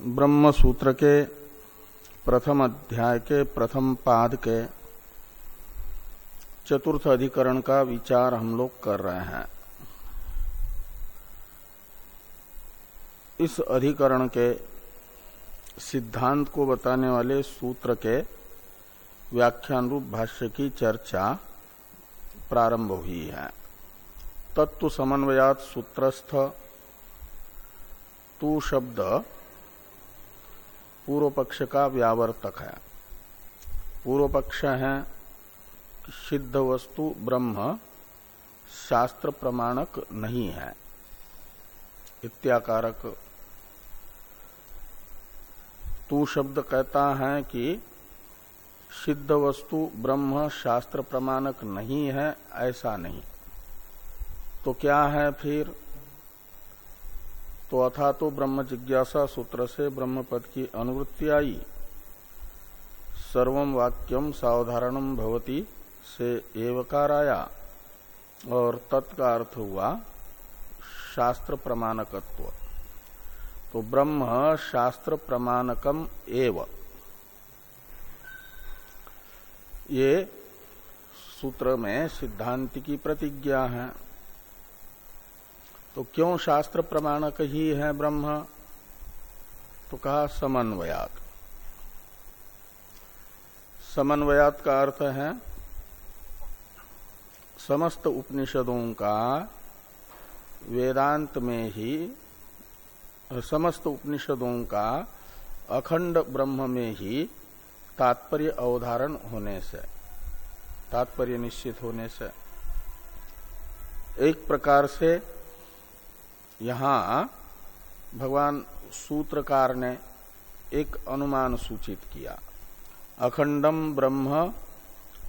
ब्रह्म सूत्र के प्रथम अध्याय के प्रथम पाद के चतुर्थ अधिकरण का विचार हम लोग कर रहे हैं। इस अधिकरण के सिद्धांत को बताने वाले सूत्र के व्याख्यान रूप भाष्य की चर्चा प्रारंभ हुई है। तत्व समन्वयात सूत्रस्थ तू शब्द पूर्व पक्ष का व्यावर्तक है। पूर्व पक्ष है सिद्ध वस्तु ब्रह्म, शास्त्र प्रमाणक नहीं है। इत्याकारक। तू शब्द कहता है कि सिद्ध वस्तु ब्रह्म, शास्त्र प्रमाणक नहीं है, ऐसा नहीं। तो क्या है फिर? तो अथा तो ब्रह्म जिज्ञासा सूत्र से ब्रह्म पद की अनुवृत्ति आई। सर्व वाक्यम सावधारणम भवती से एवकार आया और तत्का अर्थ हुआ शास्त्र प्रमाणकत्व। तो ब्रह्म शास्त्र प्रमाणकम एव। ये सूत्र में सिद्धांत की प्रतिज्ञा है। तो क्यों शास्त्र प्रमाणक ही है ब्रह्म? तो कहा, समन्वयात। समन्वयात का अर्थ है, समस्त उपनिषदों का वेदांत में ही, समस्त उपनिषदों का अखंड ब्रह्म में ही तात्पर्य अवधारण होने से, तात्पर्य निश्चित होने से, एक प्रकार से यहाँ भगवान सूत्रकार ने एक अनुमान सूचित किया। अखंडम ब्रह्म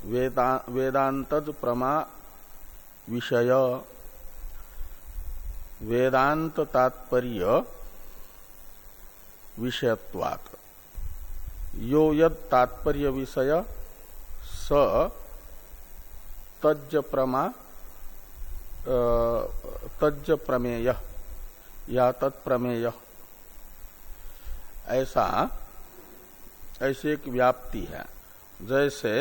वेदा, वेदांतज प्रमा विषय। वेदांत तात्पर्य विषयत्वात्। यो यद तात्पर्य विषय स तज प्रमा तज प्रमेय। या तत्प्रमेय। ऐसा ऐसी एक व्याप्ति है, जैसे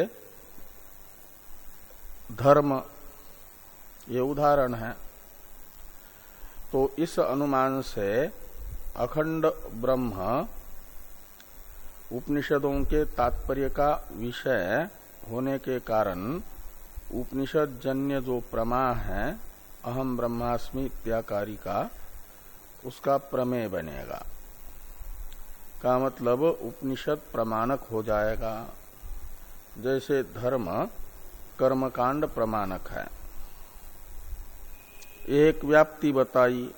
धर्म, ये उदाहरण है। तो इस अनुमान से अखंड ब्रह्म उपनिषदों के तात्पर्य का विषय होने के कारण उपनिषद जन्य जो प्रमा है अहम ब्रह्मास्मि इत्याकारी का उसका प्रमेय बनेगा। का मतलब उपनिषद प्रमाणक हो जाएगा। जैसे धर्म कर्मकांड प्रमाणक है। एक व्याप्ति बताई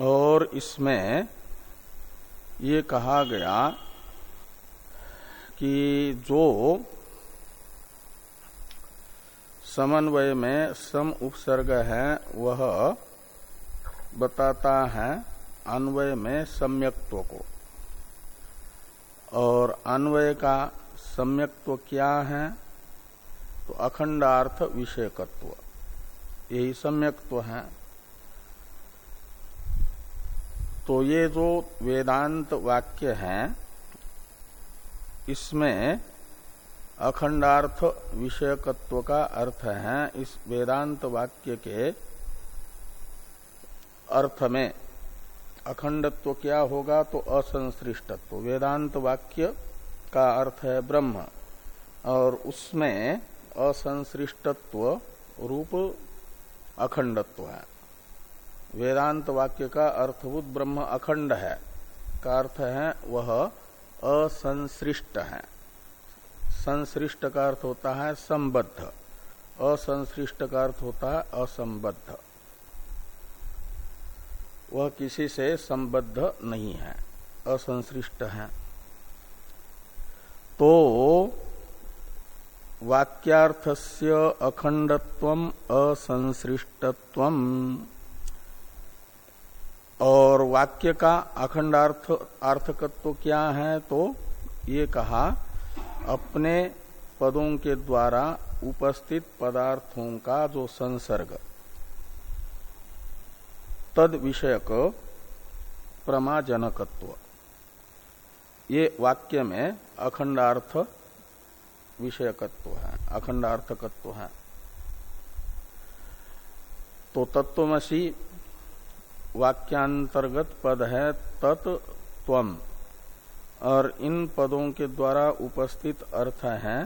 और इसमें ये कहा गया कि जो समन्वय में सम उपसर्ग है, वह बताता है अन्वय में सम्यक्त्व को। और अन्वय का सम्यक्त्व क्या है? तो अखंडार्थ विषयकत्व। यही सम्यक्त्व है। तो ये जो वेदांत वाक्य है, इसमें अखंडार्थ विषयकत्व का अर्थ है इस वेदांत वाक्य के अर्थ में अखंडत्व क्या होगा तो असंश्रिष्टत्व वेदांत वाक्य का अर्थ है ब्रह्म, और उसमें असंश्रिष्टत्व रूप अखंडत्व है। वेदांत वाक्य का अर्थभूत ब्रह्म अखंड है, का अर्थ है वह असंश्रिष्ट है। संश्रिष्ट का अर्थ होता है संबद्ध असंश्रिष्ट का अर्थ होता है असंबद्ध। वह किसी से संबद्ध नहीं है, असंश्रिष्ट है। तो वाक्यार्थस्य अखंडत्व असंश्रिष्टत्व और वाक्य का अखंडार्थ अर्थकत्व क्या है तो ये कहा, अपने पदों के द्वारा उपस्थित पदार्थों का जो संसर्ग। तद विषयक प्रमाजनकत्व। ये वाक्य में अखंडार्थ विषयकत्व है, अखंडार्थकत्व है। तो तत्वमसी वाक्यांतर्गत पद है तत्व और इन पदों के द्वारा उपस्थित अर्थ है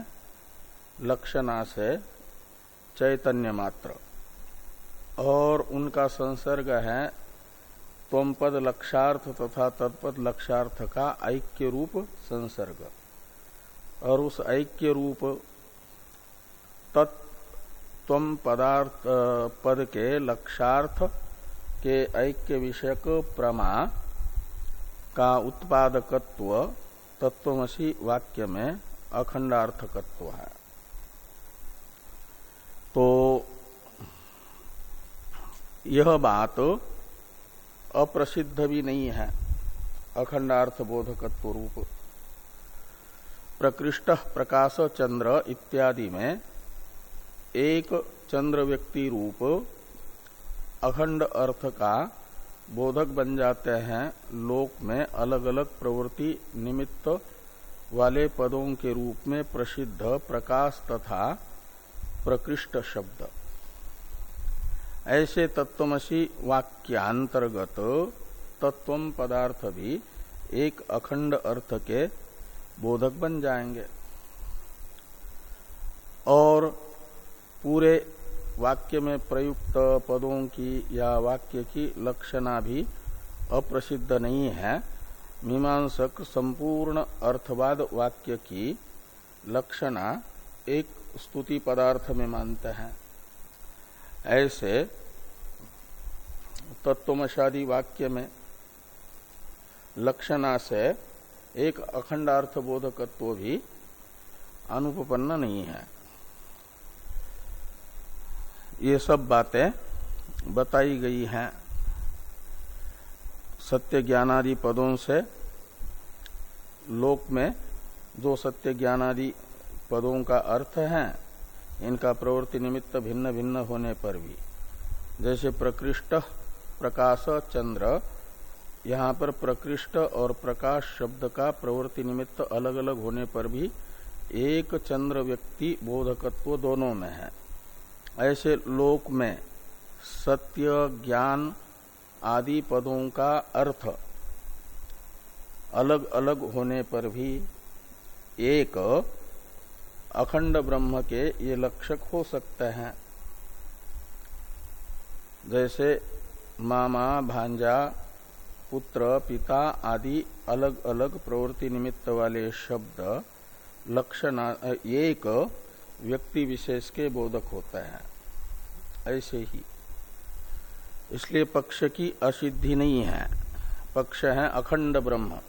लक्षणा से चैतन्य मात्र। और उनका संसर्ग है तम पद लक्षार्थ तथा तत्पद लक्षार्थ का ऐक्य रूप संसर्ग। और उस ऐक्य रूप तत्व पदार्थ पद के लक्षार्थ के ऐक्य विषयक प्रमा का उत्पादकत्व तत्वमसी वाक्य में अखंडार्थकत्व है। तो यह बात अप्रसिद्ध भी नहीं है अखंडार्थ बोधकत्व रूप। प्रकृष्ट प्रकाश चंद्र इत्यादि में एक चंद्र व्यक्ति रूप अखंड अर्थ का बोधक बन जाते हैं, लोक में अलग अलग प्रवृत्ति निमित्त वाले पदों के रूप में प्रसिद्ध प्रकाश तथा प्रकृष्ट शब्द। ऐसे तत्वमसी वाक्यांतर्गत तत्व पदार्थ भी एक अखंड अर्थ के बोधक बन जाएँगे। और पूरे वाक्य में प्रयुक्त पदों की या वाक्य की लक्षणा भी अप्रसिद्ध नहीं है। मीमांसक संपूर्ण अर्थवाद वाक्य की लक्षणा एक स्तुति पदार्थ में मानते हैं। ऐसे तत्वमशादी वाक्य में लक्षणा से एक अखंडार्थ बोधकत्व भी अनुपन्न नहीं है। ये सब बातें बताई गई हैं। सत्य ज्ञानादि पदों से लोक में जो सत्य ज्ञानादि पदों का अर्थ है, इनका प्रवृत्ति निमित्त भिन्न भिन्न होने पर भी। जैसे प्रकृष्ट प्रकाश चंद्र, यहाँ पर प्रकृष्ट और प्रकाश शब्द का प्रवृत्ति निमित्त अलग अलग होने पर भी एक चंद्र व्यक्ति, बोधकत्व दोनों में है। ऐसे लोक में सत्य, ज्ञान आदि पदों का अर्थ अलग अलग होने पर भी एक अखंड ब्रह्म के ये लक्षक हो सकते हैं। जैसे मामा, भांजा, पुत्र, पिता आदि अलग अलग प्रवृत्ति निमित्त वाले शब्द, लक्षण एक व्यक्ति विशेष के बोधक होते हैं। ऐसे ही। इसलिए पक्ष की असिद्धि नहीं है। पक्ष है अखंड ब्रह्म।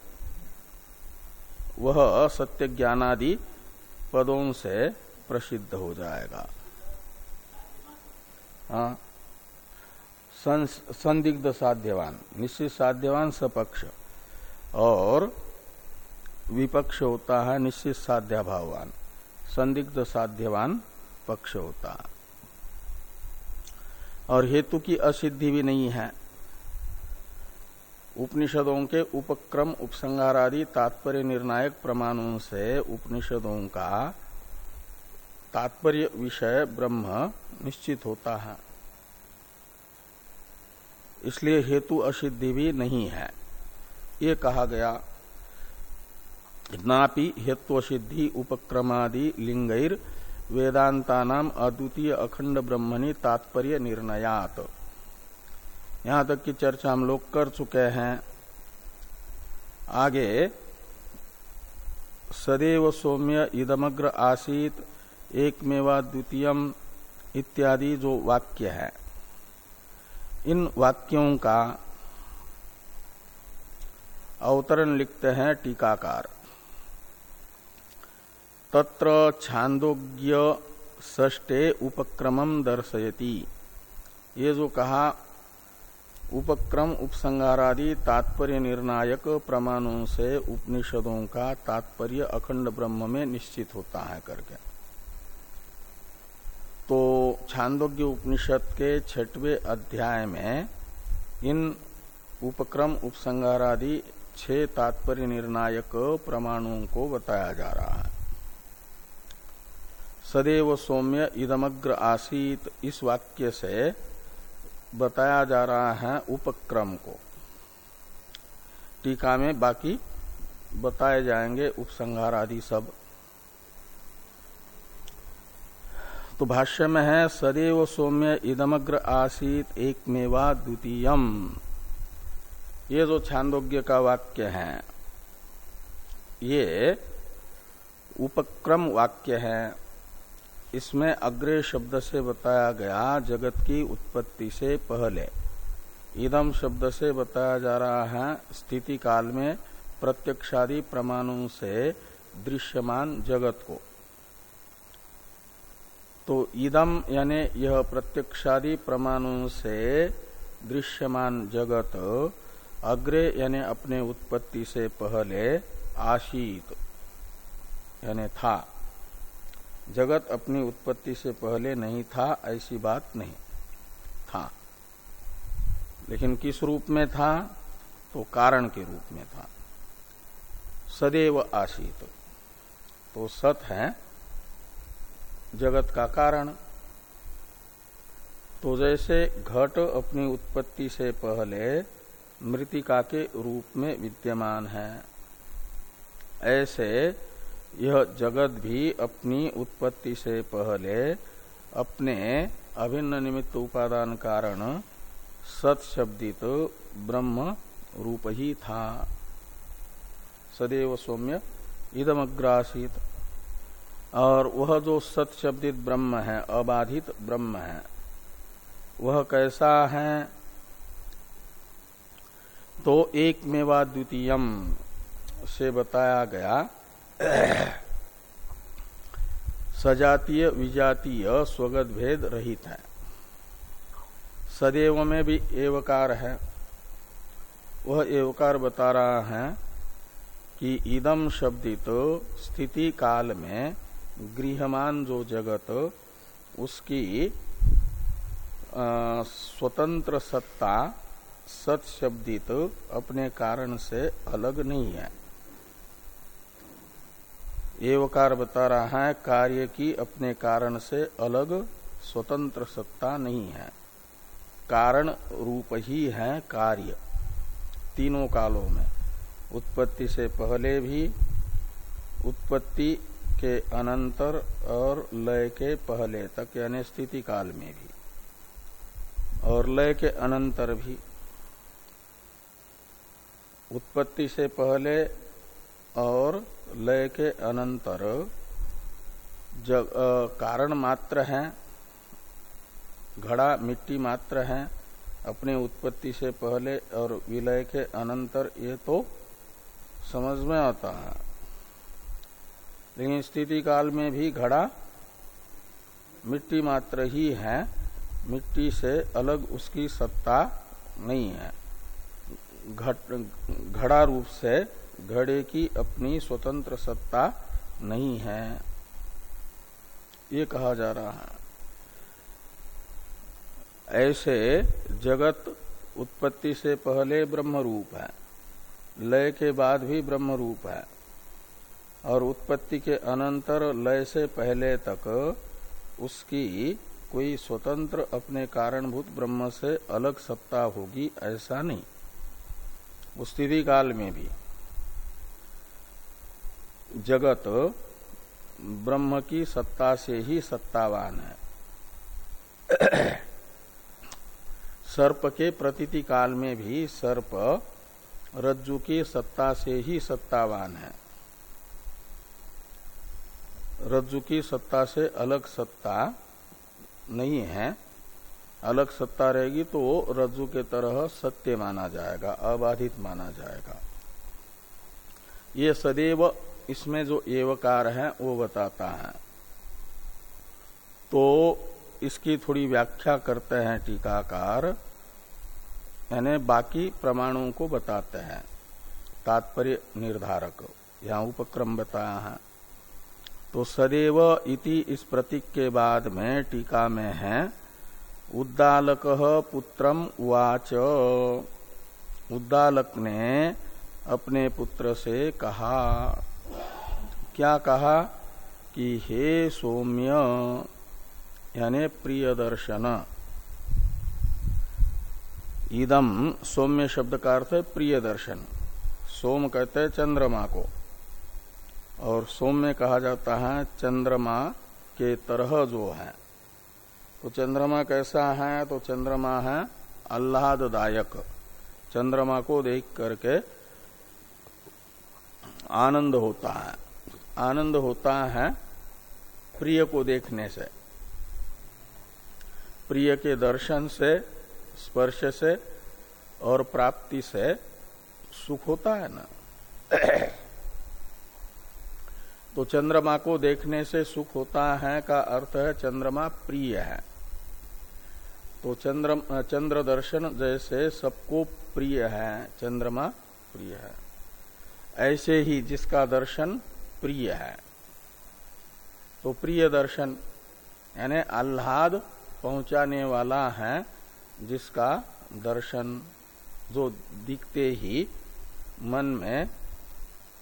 वह सत्य ज्ञानादि पदों से प्रसिद्ध हो जाएगा। हाँ। संदिग्ध साध्यवान, निश्चित साध्यवान सपक्ष, और विपक्ष होता है निश्चित साध्याभावान, संदिग्ध साध्यवान पक्ष होता है। और हेतु की असिद्धि भी नहीं है। उपनिषदों के उपक्रम उपसंगार आदि तात्पर्य निर्णायक प्रमाणों से उपनिषदों का तात्पर्य विषय ब्रह्म निश्चित होता है। इसलिए हेतु असिद्धि भी नहीं है। ये कहा गया, नापि हेत्व सिद्धि उपक्रमादि लिंगैर वेदांता नाम अद्वितीय अखंड ब्रह्मणि तात्पर्य निर्णयात। यहाँ तक की चर्चा हम लोग कर चुके हैं। आगे, सदैव सौम्य इदमग्र आसीत एक मेवा द्वितीयम इत्यादि जो वाक्य है। इन वाक्यों का अवतरण लिखते हैं टीकाकार। तत्र छांदोग्य ष्टे उपक्रम दर्शयति। ये जो कहा, उपक्रम उपसंगारादि तात्पर्य निर्णायक प्रमाणों से उपनिषदों का तात्पर्य अखंड ब्रह्म में निश्चित होता है करके। तो छांदोग्य उपनिषद के छठवें अध्याय में इन उपक्रम उपसंगारादि छह तात्पर्य निर्णायक प्रमाणों को बताया जा रहा है। सदैव सौम्य इदमग्र आसीत इस वाक्य से बताया जा रहा है उपक्रम को। टीका में बाकी बताए जाएँगे उपसंहार आदि सब। तो भाष्य में है, सदैव सौम्य इदमग्र आसीत एक मेवा द्वितीयम। ये जो छांदोग्य का वाक्य है, ये उपक्रम वाक्य है। इसमें अग्रे शब्द से बताया गया, जगत की उत्पत्ति से पहले। इदम शब्द से बताया जा रहा है, स्थिति काल में प्रत्यक्षादि प्रमाणों से दृश्यमान जगत को। तो इदम यानी यह प्रत्यक्षादि प्रमाणों से दृश्यमान जगत अग्रे यानी अपने उत्पत्ति से पहले आशीत, यानी था। जगत अपनी उत्पत्ति से पहले नहीं था, ऐसी बात नहीं, था। लेकिन किस रूप में था? तो कारण के रूप में था। सदैव आशीत। तो सत है जगत का कारण। तो जैसे घट अपनी उत्पत्ति से पहले मृतिका के रूप में विद्यमान है, ऐसे यह जगत भी अपनी उत्पत्ति से पहले अपने अभिन्न निमित्त उपादान कारण सत शब्दित ब्रह्म रूप ही था। सदैव सौम्य इदमग्रासित। और वह जो सत शब्दित ब्रह्म है, अबाधित ब्रह्म है, वह कैसा है? तो एक मेवा द्वितीयम से बताया गया, सजातीय विजातीय स्वगत भेद रहित है। सदैव में भी एवकार है। वह एवकार बता रहा है कि इदम शब्दित स्थिति काल में गृहमान जो जगत, उसकी स्वतंत्र सत्ता, सत शब्दित, अपने कारण से अलग नहीं है। एवकार बता रहा है, कार्य की अपने कारण से अलग स्वतंत्र सत्ता नहीं है। कारण रूप ही है कार्य, तीनों कालों में। उत्पत्ति से पहले भी, उत्पत्ति के अनंतर और लय के पहले तक यानी स्थिति काल में भी और लय के अनंतर भी उत्पत्ति से पहले और लय के अनंतर जग आ, कारण मात्र है घड़ा मिट्टी मात्र है अपनी उत्पत्ति से पहले और विलय के अनंतर ये तो समझ में आता है। लेकिन स्थिति काल में भी घड़ा मिट्टी मात्र ही है, मिट्टी से अलग उसकी सत्ता नहीं है। घट, घड़ा रूप से घड़े की अपनी स्वतंत्र सत्ता नहीं है। ये कहा जा रहा है। ऐसे जगत उत्पत्ति से पहले ब्रह्म रूप है, लय के बाद भी ब्रह्म रूप है। और उत्पत्ति के अनंतर लय से पहले तक उसकी कोई स्वतंत्र अपने कारणभूत ब्रह्म से अलग सत्ता होगी ऐसा नहीं। उस स्थिति काल में भी। जगत ब्रह्म की सत्ता से ही सत्तावान है। सर्प के प्रतीति काल में भी सर्प रज्जु की सत्ता से ही सत्तावान है। रज्जु की सत्ता से अलग सत्ता नहीं है। अलग सत्ता रहेगी तो वो रज्जु के तरह सत्य माना जाएगा, अबाधित माना जाएगा। ये सदैव इसमें जो एवकार है, वो बताता है। तो इसकी थोड़ी व्याख्या करते हैं टीकाकार। यानी बाकी प्रमाणों को बताते हैं। तात्पर्य निर्धारक, यहाँ उपक्रम बताया है। तो सदैव इति इस प्रतीक के बाद में टीका में है। उद्दालक पुत्रम उवाच। उद्दालक ने अपने पुत्र से कहा, क्या कहा कि हे सौम्य, यानी प्रिय दर्शन इदम सौम्य शब्द का अर्थ है प्रिय दर्शन। सोम कहते हैं चंद्रमा को। और सोम में कहा जाता है, चंद्रमा के तरह जो है। तो चंद्रमा कैसा है? तो चंद्रमा है आह्लाददायक। चंद्रमा को देख करके आनंद होता है। आनंद होता है प्रिय को देखने से। प्रिय के दर्शन से, स्पर्श से और प्राप्ति से सुख होता है ना। तो चंद्रमा को देखने से सुख होता है का अर्थ है चंद्रमा प्रिय है। तो चंद्र चंद्र दर्शन जैसे सबको प्रिय है, चंद्रमा प्रिय है। ऐसे ही जिसका दर्शन प्रिय है। तो प्रिय दर्शन, यानी आह्लाद पहुँचाने वाला है जिसका दर्शन, जो दिखते ही मन में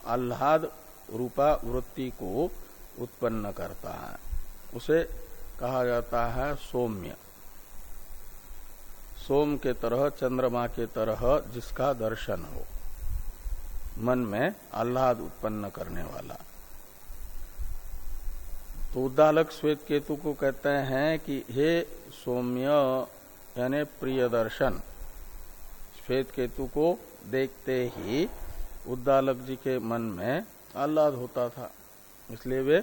आह्लाद रूपा वृत्ति को उत्पन्न करता है। उसे कहा जाता है सौम्य। सोम के तरह, चंद्रमा के तरह जिसका दर्शन हो। मन में आह्लाद उत्पन्न करने वाला। तो उद्दालक श्वेत केतु को कहते हैं कि, हे सौम्य, यानी प्रिय दर्शन। श्वेत केतु को देखते ही उद्दालक जी के मन में आह्लाद होता था। इसलिए वे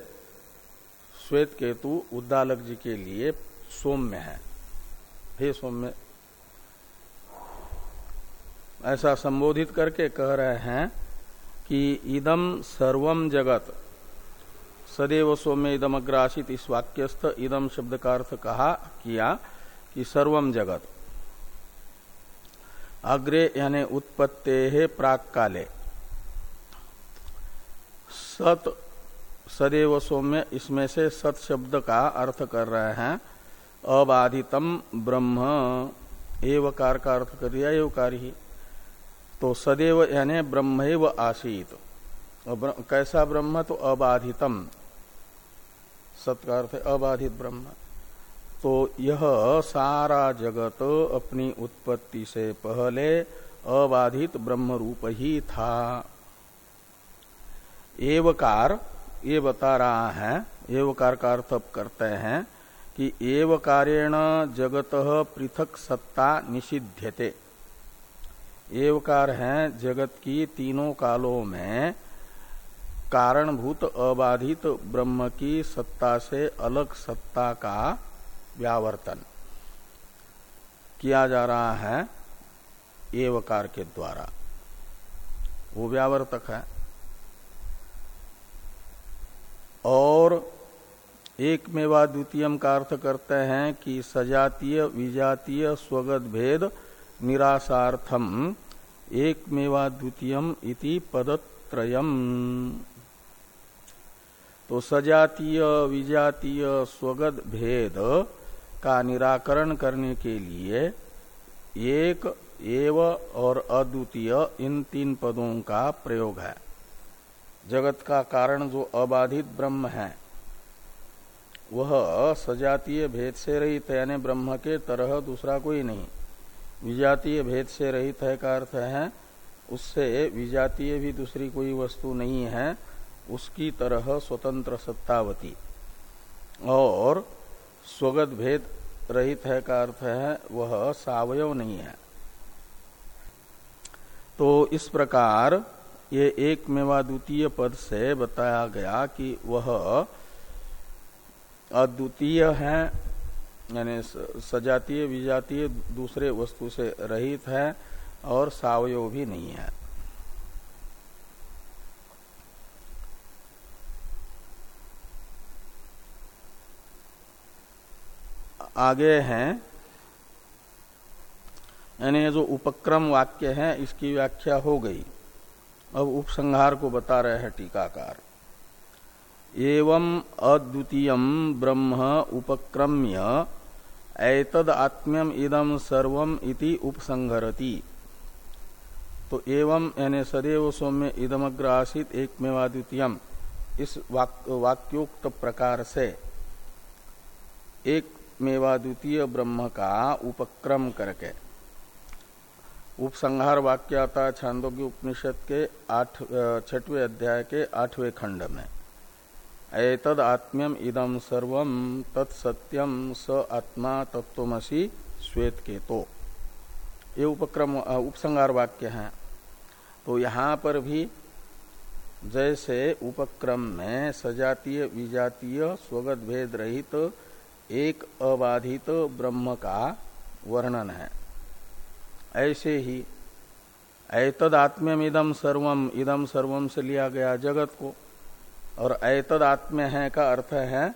श्वेत केतु उद्दालक जी के लिए सौम्य है। हे सौम्य, ऐसा संबोधित करके कह रहे हैं कि इदम सर्वम जगत, सदैव सौम्य इदम अग्रासित इस वाक्यस्थ इदम शब्द का अर्थ कहा किया कि सर्वम जगत। अग्रे यानी उत्पत्ते प्राक काले सत सदैव सौम्य इसमें से सत शब्द का अर्थ कर रहे हैं। अबाधितम ब्रह्म। एवकार का अर्थ कर दिया एवकार ही। तो सदैव यानी ब्रह्म आसीत। कैसा ब्रह्म? तो अबाधितम। सत का अर्थ अबाधित ब्रह्म। तो यह सारा जगत अपनी उत्पत्ति से पहले अबाधित ब्रह्म रूप ही था। एवकार, ये बता रहा है, एवकार का अर्थ करते हैं कि एवकारेण जगत पृथक सत्ता निषिध्यते। एवकार है जगत की तीनों कालों में, कारणभूत अबाधित ब्रह्म की सत्ता से अलग सत्ता का व्यावर्तन किया जा रहा है एवकार के द्वारा। वो व्यावर्तक है। और एक मेवा द्वितीय का अर्थ करते हैं कि सजातीय, विजातीय, स्वगत भेद निराशार्थम एक मेवा इति पदत्रयम। तो सजातीय, विजातीय, स्वगत भेद का निराकरण करने के लिए एक, एव और अद्वितीय इन तीन पदों का प्रयोग है। जगत का कारण जो अबाधित ब्रह्म है, वह सजातीय भेद से रहित है, यानी ब्रह्म के तरह दूसरा कोई नहीं। विजातीय भेद से रहित है का अर्थ है, उससे विजातीय भी दूसरी कोई वस्तु नहीं है, उसकी तरह स्वतंत्र सत्तावती। और स्वगत भेद रहित है का अर्थ है, वह सावयव नहीं है। तो इस प्रकार ये एक मेवा द्वितीय पद से बताया गया कि वह अद्वितीय है, यानी सजातीय, विजातीय दूसरे वस्तु से रहित है और सावयव भी नहीं है। आगे हैं, यानी जो उपक्रम वाक्य है, इसकी व्याख्या हो गई। अब उपसंहार को बता रहे हैं टीकाकार। एवं अद्वितीय ब्रह्म उपक्रम्य एतद आत्म्यम इदम सर्वम इति उपसंहरति। तो एवं यानी सदैव सौम्य इदमग्र आसित एक मेवाद्वितीयम इस वाक, वाक्योक्त प्रकार से एक मेवाद्वितीय ब्रह्म का उपक्रम करके। उपसंहार वाक्य आता छांदोग्य उपनिषद के आठ छठवें अध्याय के आठवें खंड में। एतद आत्म्यम इदम सर्वम तत्सत्यम स आत्मा तत्वमसी श्वेत के तो ये उपक्रम उपसंहार वाक्य है। तो यहाँ पर भी जैसे उपक्रम में सजातीय, विजातीय, स्वगत भेद रहित, एक अबाधित ब्रह्म का वर्णन है। ऐसे ही ऐतद आत्म्यम इदम सर्वम इदम सर्वम से लिया गया जगत को। और ऐतद आत्म्य है का अर्थ है,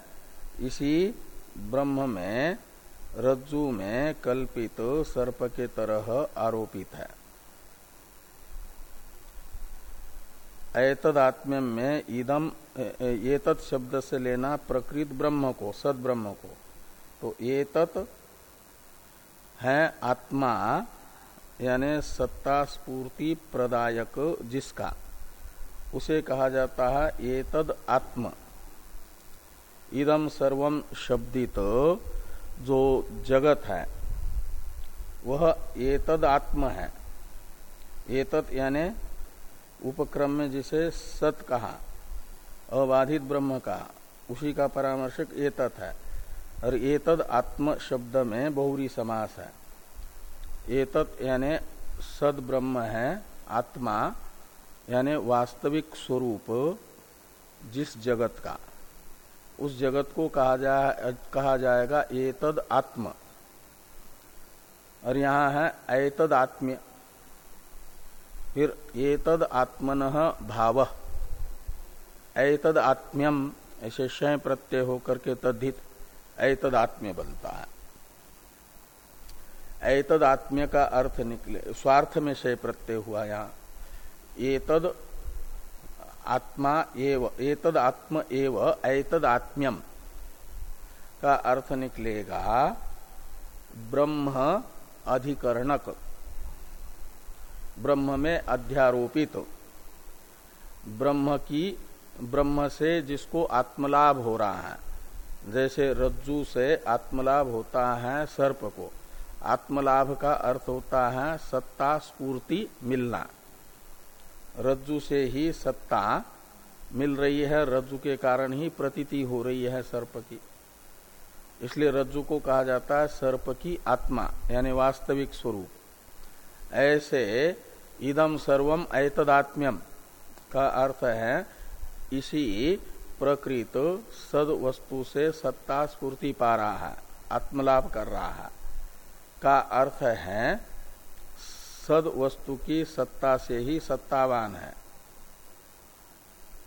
इसी ब्रह्म में, रज्जु में कल्पित सर्प के तरह आरोपित है। ऐतद आत्म्यम में इदम ये शब्द से लेना प्रकृत ब्रह्म को सद ब्रह्म को। तो ये है आत्मा यानी सत्ता स्पूर्ति प्रदायक जिसका, उसे कहा जाता है ये तद आत्म। इदम सर्वम शब्दित, जो जगत है, वह ये तद आत्म है। ये तत् यानी उपक्रम में जिसे सत कहा, अबाधित ब्रह्म का, उसी का परामर्शक ये तत् है। और ये तद आत्म शब्द में बहुरी समास है। एतत् यानी सद ब्रह्म है, आत्मा, यानी वास्तविक स्वरूप जिस जगत का। उस जगत को कहा जा, कहा जाएगा एतद आत्म। और यहाँ है एतद आत्म्य। फिर एतद आत्मन भाव। एतद आत्म्यम, ऐसे शय प्रत्यय होकर के तद्धित आत्म्य बनता है। एतद आत्म्य का अर्थ निकले, स्वार्थ में से प्रत्यय हुआ यहाँ। एतद आत्मा एव, एतद आत्म एव, एतद आत्म्यम का अर्थ निकलेगा ब्रह्म अधिकरणक। ब्रह्म में अध्यारोपित। ब्रह्म की, ब्रह्म से जिसको आत्मलाभ हो रहा है, जैसे रज्जु से आत्मलाभ होता है सर्प को। आत्मलाभ का अर्थ होता है सत्ता स्पूर्ति मिलना। रज्जु से ही सत्ता मिल रही है, रज्जु के कारण ही प्रतीति हो रही है सर्प की। इसलिए रज्जु को कहा जाता है सर्प की आत्मा, यानी वास्तविक स्वरूप। ऐसे इदम सर्वम ऐतदात्म्यम का अर्थ है, इसी प्रकृत सद वस्तु से सत्ता स्पूर्ति पा रहा है, आत्मलाभ कर रहा है। का अर्थ है सद वस्तु की सत्ता से ही सत्तावान है।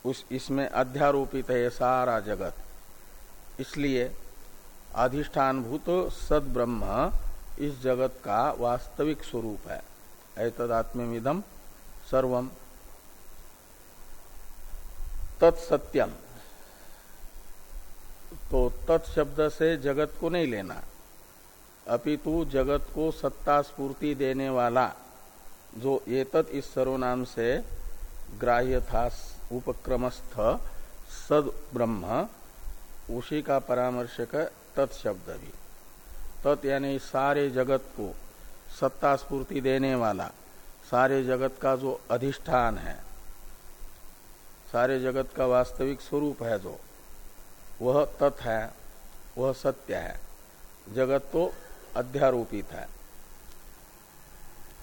उस इसमें अध्यारोपित है सारा जगत। इसलिए अधिष्ठानभूत सद ब्रह्म इस जगत का वास्तविक स्वरूप है। ऐतदात्म्यमिदम सर्वम तत्सत्यम तो तत्शब्द से जगत को नहीं लेना। अपितु जगत को सत्ता स्पूर्ति देने वाला, जो एतत इस सर्वनाम से ग्राह्य था उपक्रमस्थ सद ब्रह्म, उसी का परामर्शक तत्शब्द भी। तत् यानी सारे जगत को सत्ता स्पूर्ति देने वाला, सारे जगत का जो अधिष्ठान है, सारे जगत का वास्तविक स्वरूप है जो, वह तत् है, वह सत्य है। जगत तो अध्यारोपित है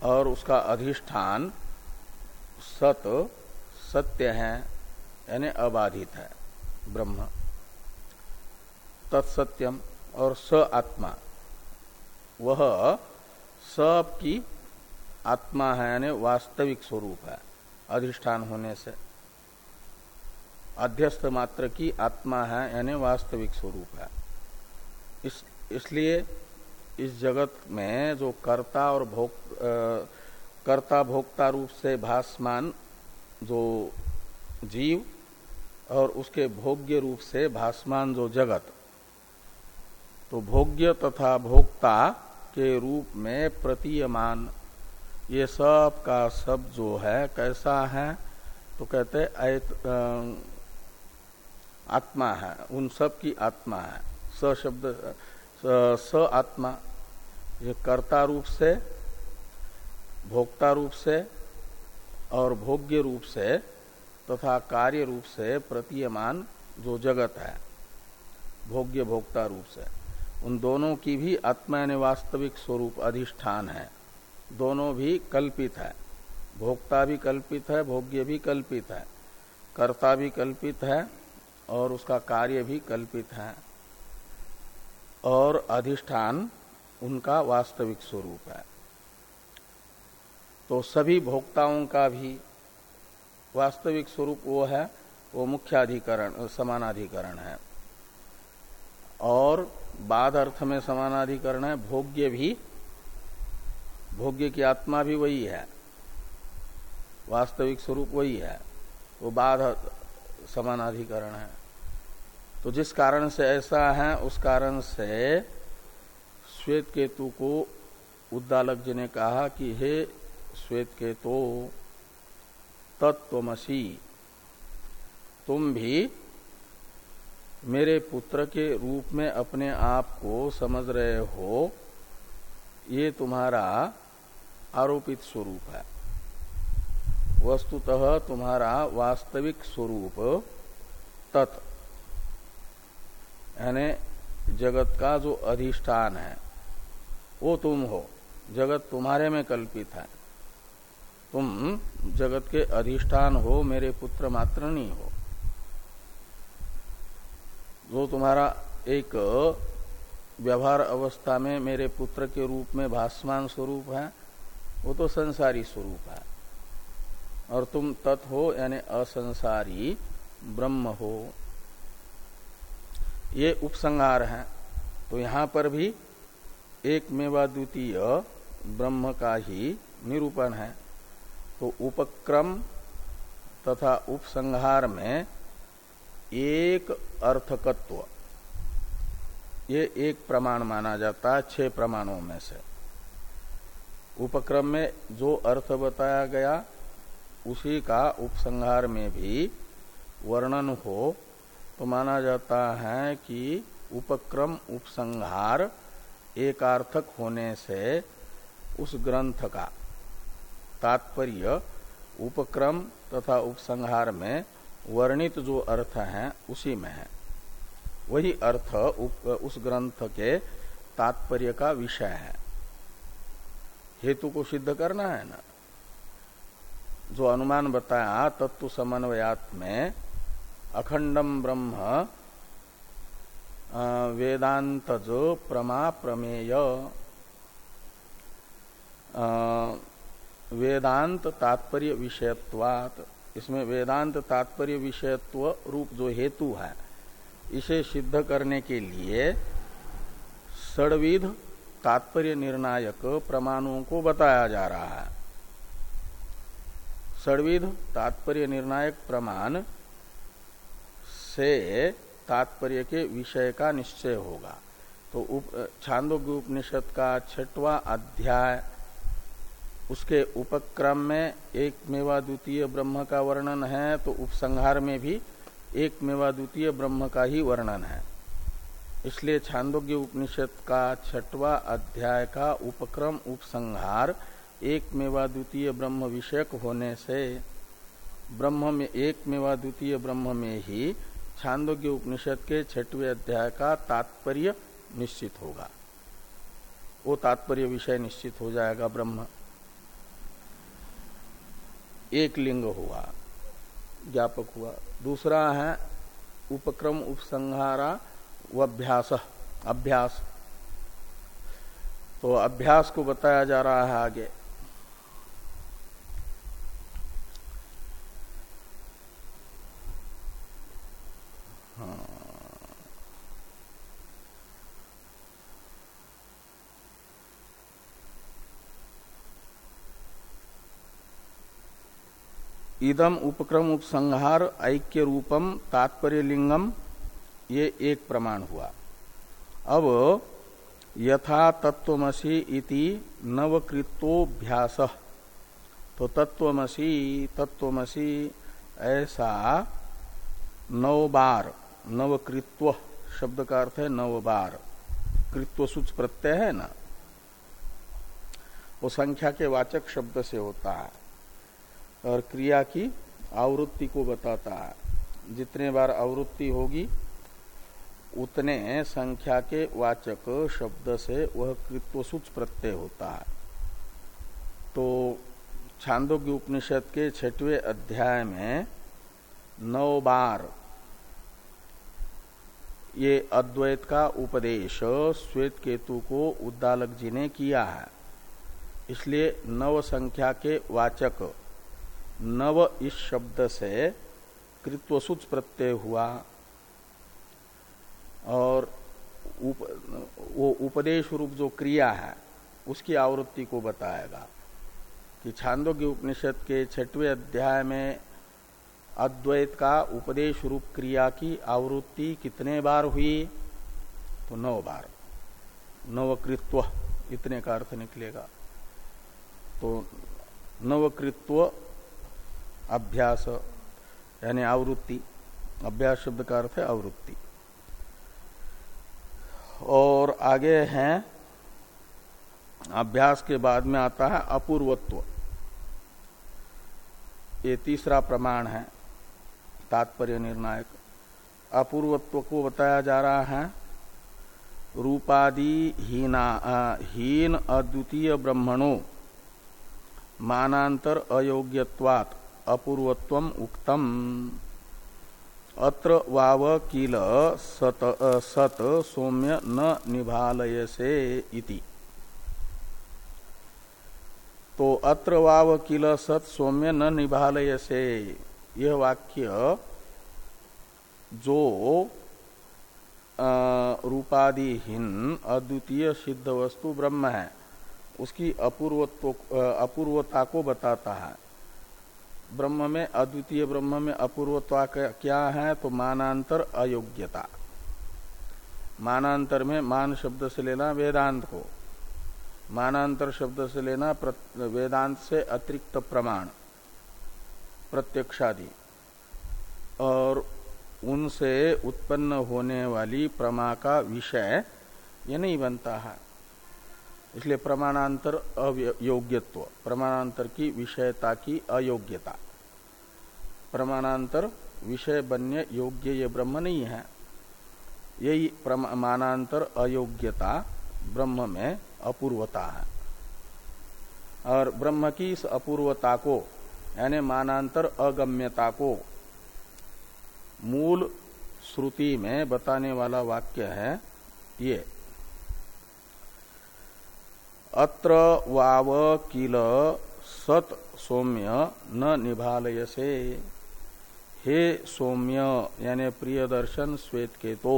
और उसका अधिष्ठान सत, सत्य है, यानी अबाधित है ब्रह्म। तत्सत्यम और स आत्मा। वह सब की आत्मा है, यानी वास्तविक स्वरूप है, अधिष्ठान होने से। अध्यस्त मात्र की आत्मा है, यानी वास्तविक स्वरूप है। इस, इसलिए इस जगत में जो कर्ता और भोग कर्ता भोक्ता रूप से भासमान जो जीव और उसके भोग्य रूप से भासमान जो जगत तो भोग्य तथा भोक्ता के रूप में प्रतीयमान। ये सब का सब जो है, कैसा है? तो कहते आत्मा है, उन सब की आत्मा है। स शब्द स आत्मा ये कर्ता रूप से, भोक्ता रूप से और भोग्य रूप से तथा कार्य रूप से प्रतीयमान जो जगत है, भोग्य भोक्ता रूप से। उन दोनों की भी आत्मा वास्तविक स्वरूप अधिष्ठान है। दोनों भी कल्पित है। भोक्ता भी कल्पित है, भोग्य भी कल्पित है। कर्ता भी कल्पित है और उसका कार्य भी कल्पित है। और अधिष्ठान उनका वास्तविक स्वरूप है। तो सभी भोक्ताओं का भी वास्तविक स्वरूप वो है, वो मुख्याधिकरण, समानाधिकरण है। और बाद अर्थ में समानाधिकरण है, भोग्य भी, भोग्य की आत्मा भी वही है। वास्तविक स्वरूप वही है, वो बाद समानाधिकरण है। तो जिस कारण से ऐसा है, उस कारण से श्वेत केतु को उद्दालक जी ने कहा कि हे श्वेत केतु तत्वमसी तुम भी मेरे पुत्र के रूप में अपने आप को समझ रहे हो। ये तुम्हारा आरोपित स्वरूप है। वस्तुतः तुम्हारा वास्तविक स्वरूप तत्। यानी जगत का जो अधिष्ठान है। वो तुम हो। जगत तुम्हारे में कल्पित है। तुम जगत के अधिष्ठान हो, मेरे पुत्र मात्र नहीं हो। जो तुम्हारा एक व्यवहार अवस्था में मेरे पुत्र के रूप में भासमान स्वरूप है, वो तो संसारी स्वरूप है। और तुम तत् हो, यानी असंसारी ब्रह्म हो। ये उपसंहार है। तो यहाँ पर भी एक मेवा द्वितीय ब्रह्म का ही निरूपण है। तो उपक्रम तथा उपसंहार में एक अर्थकत्व, ये एक प्रमाण माना जाता है, छह प्रमाणों में से। उपक्रम में जो अर्थ बताया गया, उसी का उपसंहार में भी वर्णन हो तो माना जाता है कि उपक्रम, उपसंहार एकार्थक होने से उस ग्रंथ का तात्पर्य उपक्रम तथा उपसंहार में वर्णित जो अर्थ है, उसी में है। वही अर्थ उस ग्रंथ के तात्पर्य का विषय है। हेतु को सिद्ध करना है ना? जो अनुमान बताया, तत्व समन्वयात में अखंडम ब्रह्म वेदांत जो प्रमा प्रमेय वेदांत तात्पर्य विषयत्वात। इसमें वेदांत तात्पर्य विषयत्व रूप जो हेतु है, इसे सिद्ध करने के लिए सड़विध तात्पर्य निर्णायक प्रमाणों को बताया जा रहा है। षडविध तात्पर्य निर्णायक प्रमाण से तात्पर्य के विषय का निश्चय होगा। तो उप छांदोग्य उपनिषद का छठवा अध्याय, उसके उपक्रम में एक मेवा द्वितीय ब्रह्म का वर्णन है तो उपसंहार में भी एक मेवा द्वितीय ब्रह्म का ही वर्णन है। इसलिए छांदोग्य उपनिषद का छठवा अध्याय का उपक्रम, उपसंहार एक मेवा द्वितीय ब्रह्म विषयक होने से ब्रह्म में एक मेवा द्वितीय ब्रह्म में ही छांदोग्य उपनिषद के छठवें अध्याय का तात्पर्य निश्चित होगा। वो तात्पर्य विषय निश्चित हो जाएगा ब्रह्म। एक लिंग हुआ, ज्ञापक हुआ। दूसरा है उपक्रम उपसंहारा अभ्यास अभ्यास। तो अभ्यास को बताया जा रहा है आगे। इदम उपक्रम उपसंहार ऐक्य रूपम तात्पर्य लिंगम ये एक प्रमाण हुआ। अब यथा तत्वमसी इति नवकृतोभ्यास तो तत्वमसी तत्वमसी ऐसा नव बार। नवकृत्व, शब्द का अर्थ है नव बार कृत्व सूच प्रत्यय है ना? वो संख्या के वाचक शब्द से होता है और क्रिया की आवृत्ति को बताता है। जितने बार आवृत्ति होगी, उतने संख्या के वाचक शब्द से वह कृत्वसूच प्रत्यय होता है। तो छांदोग्य उपनिषद के छठवें अध्याय में नौ बार ये अद्वैत का उपदेश श्वेत केतु को उद्दालक जी ने किया है। इसलिए नव संख्या के वाचक नव इस शब्द से कृत्वसुच प्रत्यय हुआ। और उप, वो उपदेश रूप जो क्रिया है उसकी आवृत्ति को बताएगा कि छांदोग्य उपनिषद के छठवें अध्याय में अद्वैत का उपदेश रूप क्रिया की आवृत्ति कितने बार हुई? तो नौ बार। नवकृत्व, इतने का अर्थ निकलेगा। तो नवकृत्व, अभ्यास, यानी आवृत्ति। अभ्यास शब्द का अर्थ है आवृत्ति। और आगे हैं, अभ्यास के बाद में आता है अपूर्वत्व। ये तीसरा प्रमाण है। तात्पर्य निर्णायक। अपूर्वत्व को बताया जा रहा है। रूपादि हीना हीन अद्वितीय ब्रह्मणों, मानांतर अयोग्यवात अपूर्वत्व उक्तम। अत्र वाव किल सत सत सौम्य न निभालयसे इति। तो अत्र वाव किल सत सौम्य न निभालयसे। यह वाक्य जो रूपादिहीन अद्वितीय सिद्ध वस्तु ब्रह्म है, उसकी अपूर्वत्व अपूर्वता को बताता है। ब्रह्म में अद्वितीय, ब्रह्म में अपूर्वता क्या है? तो मानांतर अयोग्यता। मानांतर में मान शब्द से लेना वेदांत को। मानांतर शब्द से लेना वेदांत से अतिरिक्त प्रमाण। प्रत्यक्षादि। और उनसे उत्पन्न होने वाली प्रमा का विषय ये नहीं बनता है। इसलिए प्रमाणांतर अयोग्यत्व प्रमाणांतर की विषयता की अयोग्यता। प्रमाणांतर विषय बनने योग्य ये ब्रह्म नहीं है। यही मानांतर अयोग्यता ब्रह्म में अपूर्वता है। और ब्रह्म की इस अपूर्वता को यानी मानांतर अगम्यता को। मूल श्रुति में बताने वाला वाक्य है ये। अत्र वाव किल सत सौम्य न निभालयसे। हे सौम्य यानी प्रिय दर्शन श्वेत के तो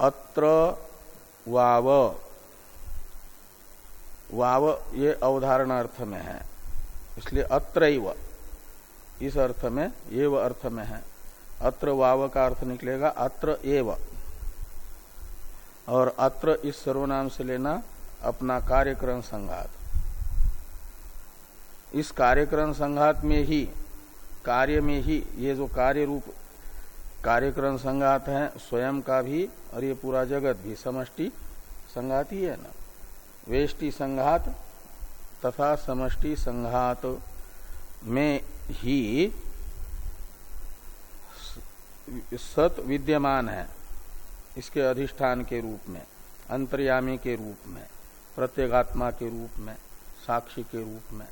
अत्र वाव। वाव ये अवधारणार्थ में है। इसलिए अत्र इस अर्थ में ये अर्थ में है। अत्र वाव का अर्थ निकलेगा अत्र एव। और अत्र इस सर्वनाम से लेना अपना कार्यक्रम संघात। इस कार्यक्रम संघात में ही, कार्य में ही ये जो कार्य रूप, कार्यक्रम संघात है, स्वयं का भी और ये पूरा जगत भी, समष्टि संघात ही है ना। वेष्टि संघात तथा समष्टि संघात में ही सत विद्यमान है, इसके अधिष्ठान के रूप में, अंतर्यामी के रूप में, प्रत्येगात्मा के रूप में, साक्षी के रूप में।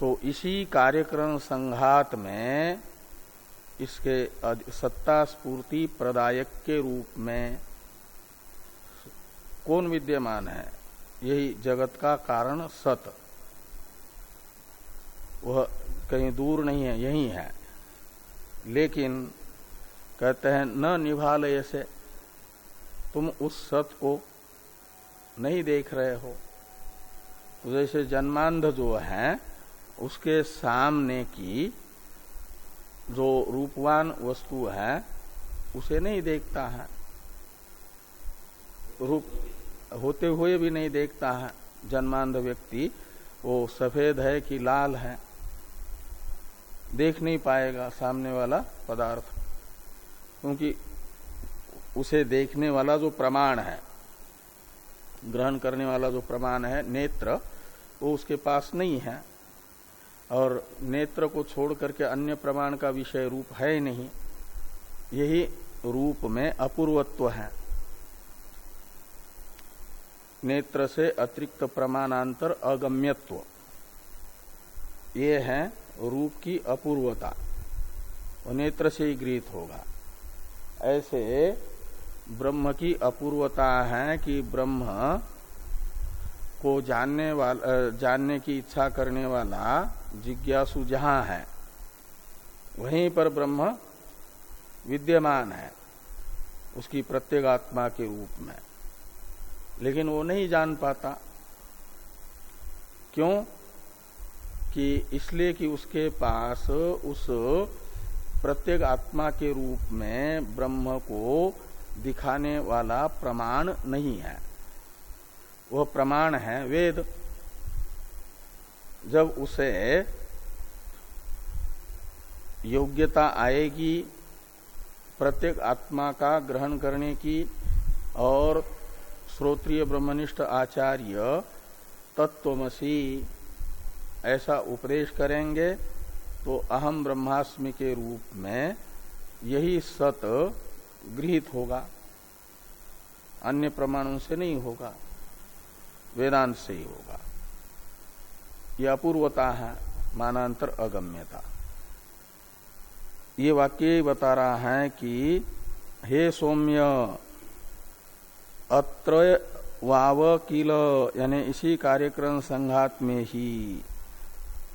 तो इसी कार्यक्रम संघात में इसके सत्ता स्पूर्ति प्रदायक के रूप में कौन विद्यमान है? यही जगत का कारण सत। वह कहीं दूर नहीं है, यही है। लेकिन कहते हैं, न निभालय से तुम उस सत को नहीं देख रहे हो। तो जैसे जन्मांध जो है, उसके सामने की जो रूपवान वस्तु है, उसे नहीं देखता है। रूप होते हुए भी नहीं देखता है। जन्मांध व्यक्ति, वो सफ़ेद है कि लाल है। देख नहीं पाएगा सामने वाला पदार्थ, क्योंकि उसे देखने वाला जो प्रमाण है, ग्रहण करने वाला जो प्रमाण है, नेत्र, वो उसके पास नहीं है। और नेत्र को छोड़ करके अन्य प्रमाण का विषय रूप है नहीं। यही रूप में अपूर्वत्व है। नेत्र से अतिरिक्त प्रमाणांतर अगम्यत्व। ये है रूप की अपूर्वता। नेत्र से ही गृहित होगा। ऐसे ब्रह्म की अपूर्वता है कि ब्रह्म को जानने वाला जानने की इच्छा करने वाला जिज्ञासु जहाँ है, वहीं पर ब्रह्म विद्यमान है, उसकी प्रत्येगात्मा के रूप में। लेकिन वो नहीं जान पाता। क्यों? कि इसलिए कि उसके पास उस प्रत्येक आत्मा के रूप में ब्रह्म को दिखाने वाला प्रमाण नहीं है। वह प्रमाण है वेद। जब उसे योग्यता आएगी, प्रत्येक आत्मा का ग्रहण करने की और श्रोत्रिय ब्रह्मनिष्ठ आचार्य तत्वमसी ऐसा उपदेश करेंगे तो अहम ब्रह्मास्मि के रूप में यही सत गृहित होगा। अन्य प्रमाणों से नहीं होगा, वेदांत से ही होगा। यह अपूर्वता है, मानांतर अगम्यता। ये वाक्य बता रहा है कि, हे सौम्य अत्र वाव किल यानी इसी कार्यक्रम संघात में ही।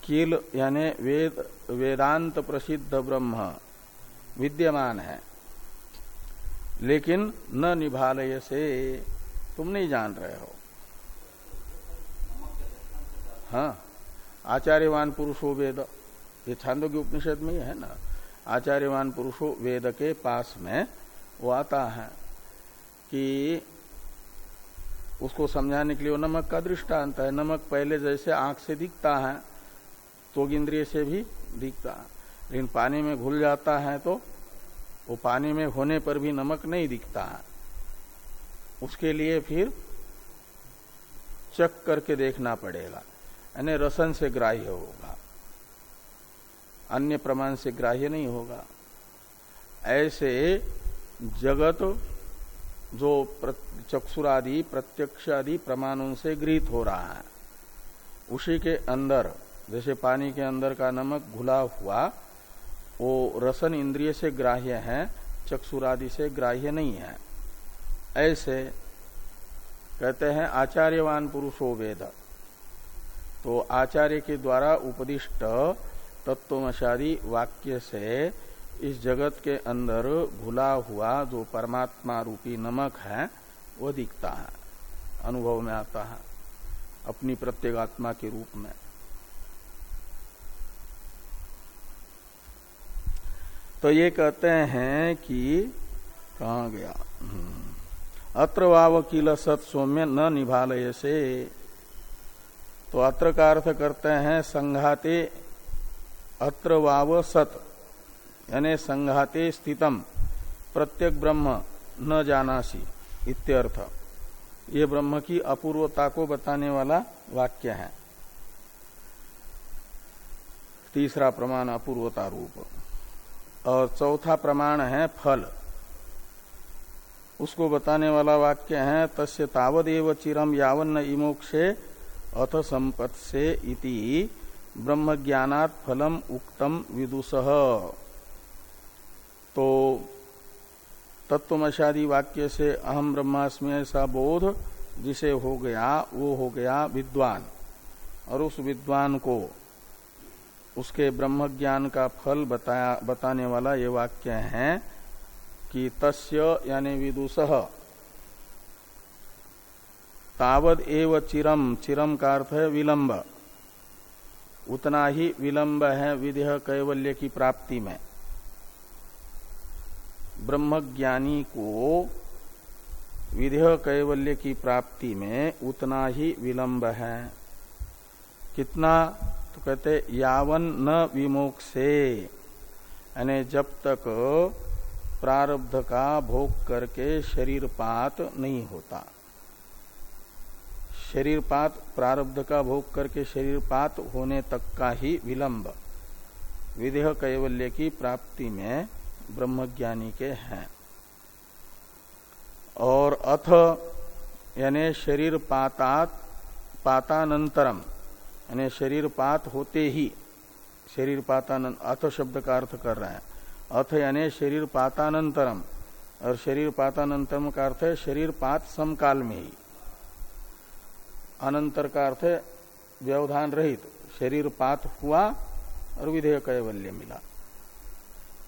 किल यानी वेद, वेदांत प्रसिद्ध ब्रह्म, विद्यमान है। लेकिन न निभालय से तुम नहीं जान रहे हो। हाँ आचार्यवान पुरुषो वेद, ये छांदो के उपनिषद में ही है ना? आचार्यवान पुरुषो वेद के पास में वो आता है कि उसको समझाने के लिए नमक का दृष्टांत है। नमक पहले जैसे आँख से दिखता है तो इंद्रिय से भी दिखता है। लेकिन पानी में घुल जाता है तो वो पानी में होने पर भी नमक नहीं दिखता है। उसके लिए फिर चक करके देखना पड़ेगा। यानी रसन से ग्राह्य होगा। अन्य प्रमाण से ग्राह्य नहीं होगा। ऐसे जगत जो चक्षुरादि प्रत्यक्ष आदि प्रमाणों से गृहित हो रहा है। उसी के अंदर, जैसे पानी के अंदर का नमक घुला हुआ, वो रसन इंद्रिय से ग्राह्य है, चक्षुरादि से ग्राह्य नहीं है। ऐसे कहते हैं आचार्यवान पुरुषो वेद। तो आचार्य के द्वारा उपदिष्ट तत्वमशादी वाक्य से इस जगत के अंदर भुला हुआ जो परमात्मा रूपी नमक है वो दिखता है अनुभव में आता है अपनी प्रत्येगात्मा के रूप में। तो ये कहते हैं कि कहा गया? हम्म, अत्र वाव किल सत सौम्य न निभालय से तो अत्र का अर्थ करते हैं संघाते अत्र वाव सत। यानी संघाते स्थितम। प्रत्येक ब्रह्म न जानासी, इत्यर्थ। ये ब्रह्म की अपूर्वता को बताने वाला वाक्य है। तीसरा प्रमाण, अपूर्वता रूप। और चौथा प्रमाण है फल। उसको बताने वाला वाक्य है, तस्य तावदेव चिरम यावन्न इमोक्षे अथ संपत् से इति। ब्रह्म ज्ञानात फलम उक्तम विदुष। तो तत्वमशादी वाक्य से अहम ब्रह्मास्मि ऐसा बोध जिसे हो गया, वो हो गया विद्वान। और उस विद्वान को उसके ब्रह्म ज्ञान का फल बताया, बताने वाला ये वाक्य है कि तस्य यानी विदुष तावद एव चिरम चिरम का अर्थ है विलंब। उतना ही विलंब है विदेह कैवल्य की प्राप्ति में। ब्रह्मज्ञानी को विधेय कैवल्य की प्राप्ति में उतना ही विलंब है। कितना? तो कहते, यावन न विमोक्षे। यानी जब तक प्रारब्ध का भोग करके शरीर पात नहीं होता। शरीर पात प्रारब्ध का भोग करके शरीर पात होने तक का ही विलंब। विदेह कैवल्य की प्राप्ति में ब्रह्मज्ञानी के हैं। और अथ, यानी शरीर पातात पातानंतरम, यानी शरीर पात होते ही शरीर पातानंत अथ शब्द का अर्थ कर रहे हैं। अथ, यानी शरीर पातानंतरम और शरीर पातानंतरम का अर्थ है शरीर पात समकाल में ही। अनंतर का अर्थ है व्यवधान रहित शरीर पात हुआ और विधेय कैवल्य मिला।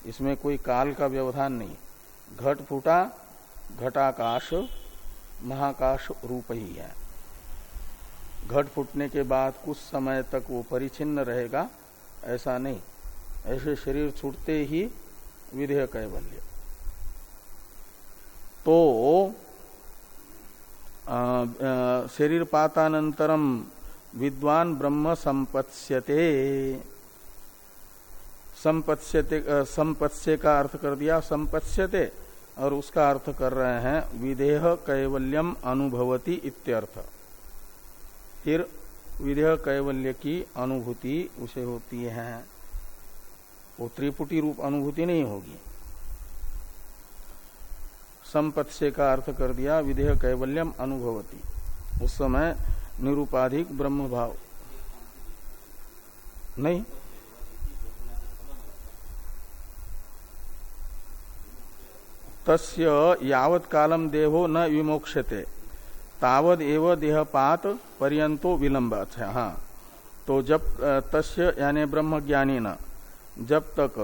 इसमें कोई काल का व्यवधान नहीं। घट फूटा, घटाकाश, महाकाश रूप ही है। घट फूटने के बाद कुछ समय तक वो परिचिन्न रहेगा, ऐसा नहीं। ऐसे शरीर छूटते ही विधेय कैबल्य तो शरीर पातानंतरम विद्वान ब्रह्म संपत्स्यते। संपत्स्यते संपत्स्य का अर्थ कर दिया, संपत्स्यते, और उसका अर्थ कर रहे हैं, विदेह कैवल्यम अनुभवती इत्यर्थ। फिर विदेह कैवल्य की अनुभूति उसे होती है। वो त्रिपुटी रूप अनुभूति नहीं होगी। संपत्स्य का अर्थ कर दिया, विदेह कैवल्यम अनुभवती। उस समय निरूपाधिक ब्रह्म भाव नहीं? तस्य यावत कालम देहो न विमोक्षते तावद एव देहपात पर्यंतो विलंब अच्छा हाँ। तो जब तस्य यानी ब्रह्म ज्ञानी न जब तक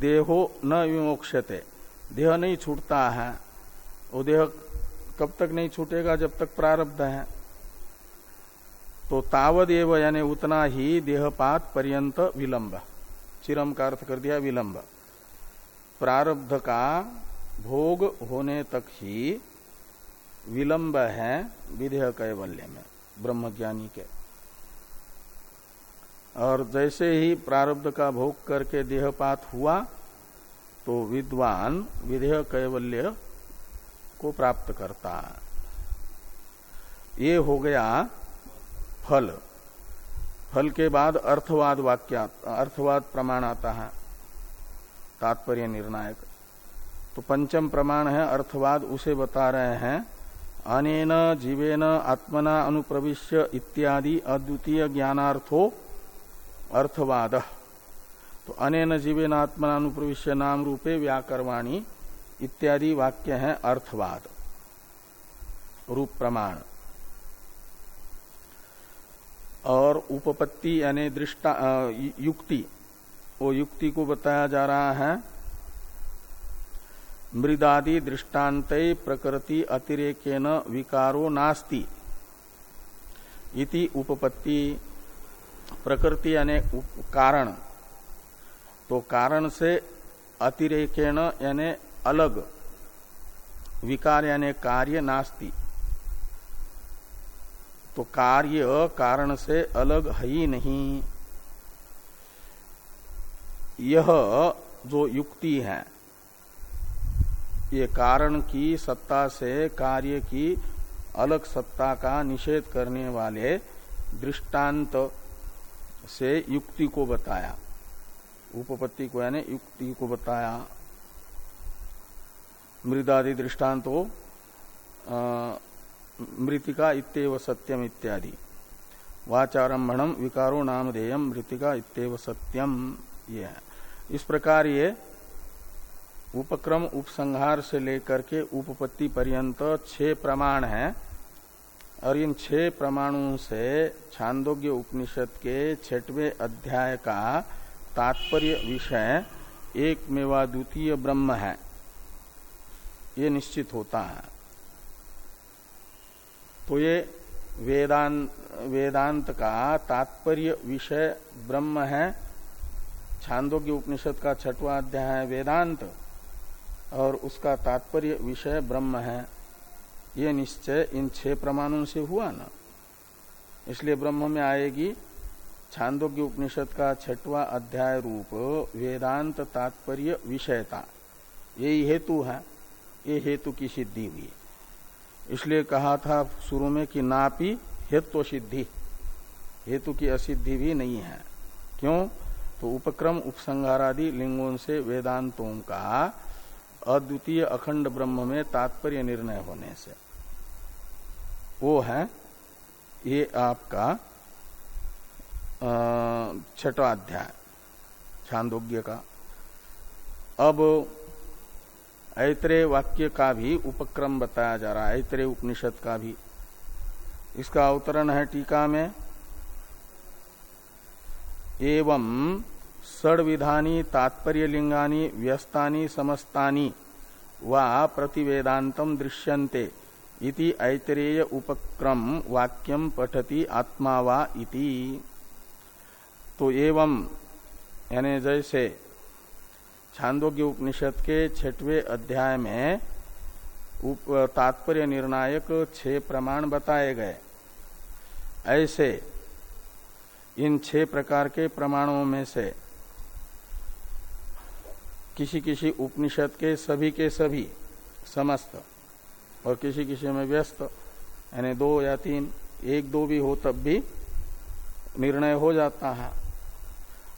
देहो न विमोक्षते देह नहीं छूटता है। वो देह कब तक नहीं छूटेगा? जब तक प्रारब्ध है। तो तावद एव यानी उतना ही देहपात पर्यंत विलंब चिरम का अर्थ कर दिया विलंब प्रारब्ध का भोग होने तक ही विलंब है विधेय कैवल्य में, ब्रह्मज्ञानी के। और जैसे ही प्रारब्ध का भोग करके देहपात हुआ तो विद्वान विधेय कैवल्य को प्राप्त करता। है ये हो गया फल। फल के बाद अर्थवाद वाक्या, अर्थवाद प्रमाण आता है। तात्पर्य निर्णायक। तो पंचम प्रमाण है, अर्थवाद उसे बता रहे हैं, अनेन जीवेन आत्मना अनुप्रविश्य इत्यादि अद्वितीय ज्ञानार्थो अर्थवाद। तो अनेन जीवेन आत्मना अनुप्रविश्य नाम रूपे व्याकरवाणी इत्यादि वाक्य है अर्थवाद। रूप प्रमाण। और उपपत्ति यानी दृष्टा युक्ति वो युक्ति को बताया जा रहा है। मृदादि दृष्टांत प्रकृति अतिरेकेन विकारो नास्ति। इति उपपत्ति, प्रकृति यानी कारण। तो कारण से अतिरेकेण यानी अलग, विकार यानी कार्य नास्ति। तो कार्य कारण से अलग है ही नहीं। यह जो युक्ति है, ये कारण की सत्ता से कार्य की अलग सत्ता का निषेध करने वाले दृष्टांत से युक्ति को बताया। उपपत्ति को यानी युक्ति को बताया। मृदादि दृष्टांतो मृतिका इतव सत्यम इत्यादि। वाचारंभम विकारो नामधेयम मृतिका इतव सत्यम। ये है। इस प्रकार ये उपक्रम, उपसंहार से लेकर के उपपत्ति पर्यंत छह प्रमाण हैं। और इन छह प्रमाणों से छांदोग्य उपनिषद के छठवें अध्याय का तात्पर्य विषय एक मेवा द्वितीय ब्रह्म है। ये निश्चित होता है। तो ये वेदांत वेदांत का तात्पर्य विषय ब्रह्म है। छांदोग्य उपनिषद का छठवा अध्याय वेदांत, और उसका तात्पर्य विषय ब्रह्म है। ये निश्चय इन छह प्रमाणों से हुआ ना। इसलिए ब्रह्म में आएगी छांदोग्य उपनिषद का छठवा अध्याय रूप, वेदांत तात्पर्य विषयता। यही हेतु है, ये हेतु की सिद्धि हुई। इसलिए कहा था शुरू में कि नापी हेतु सिद्धि हेतु की असिद्धि भी नहीं है। क्यों? तो उपक्रम, उपसंहारादि लिंगों से वेदांतों का अद्वितीय अखंड ब्रह्म में तात्पर्य निर्णय होने से। वो है, ये आपका छठा अध्याय, छांदोग्य का। अब ऐत्रेय वाक्य का भी उपक्रम बताया जा रहा है, ऐत्रेय उपनिषद का भी। इसका अवतरण है टीका में। एवं षड विधानी तात्पर्य लिंगानी व्यस्तानी, समस्तानी व प्रतिवेदांतम दृश्यन्ते इति ऐतरेय उपक्रम वाक्यम पठति आत्मा वा इति। तो एवं, यानी जैसे छांदोग्य उपनिषद के छठवें अध्याय में तात्पर्य निर्णायक छह प्रमाण बताए गए। ऐसे इन छह प्रकार के प्रमाणों में से किसी किसी उपनिषद के सभी के सभी समस्त और किसी किसी में व्यस्त, यानी दो या तीन, एक दो भी हो तब भी निर्णय हो जाता है।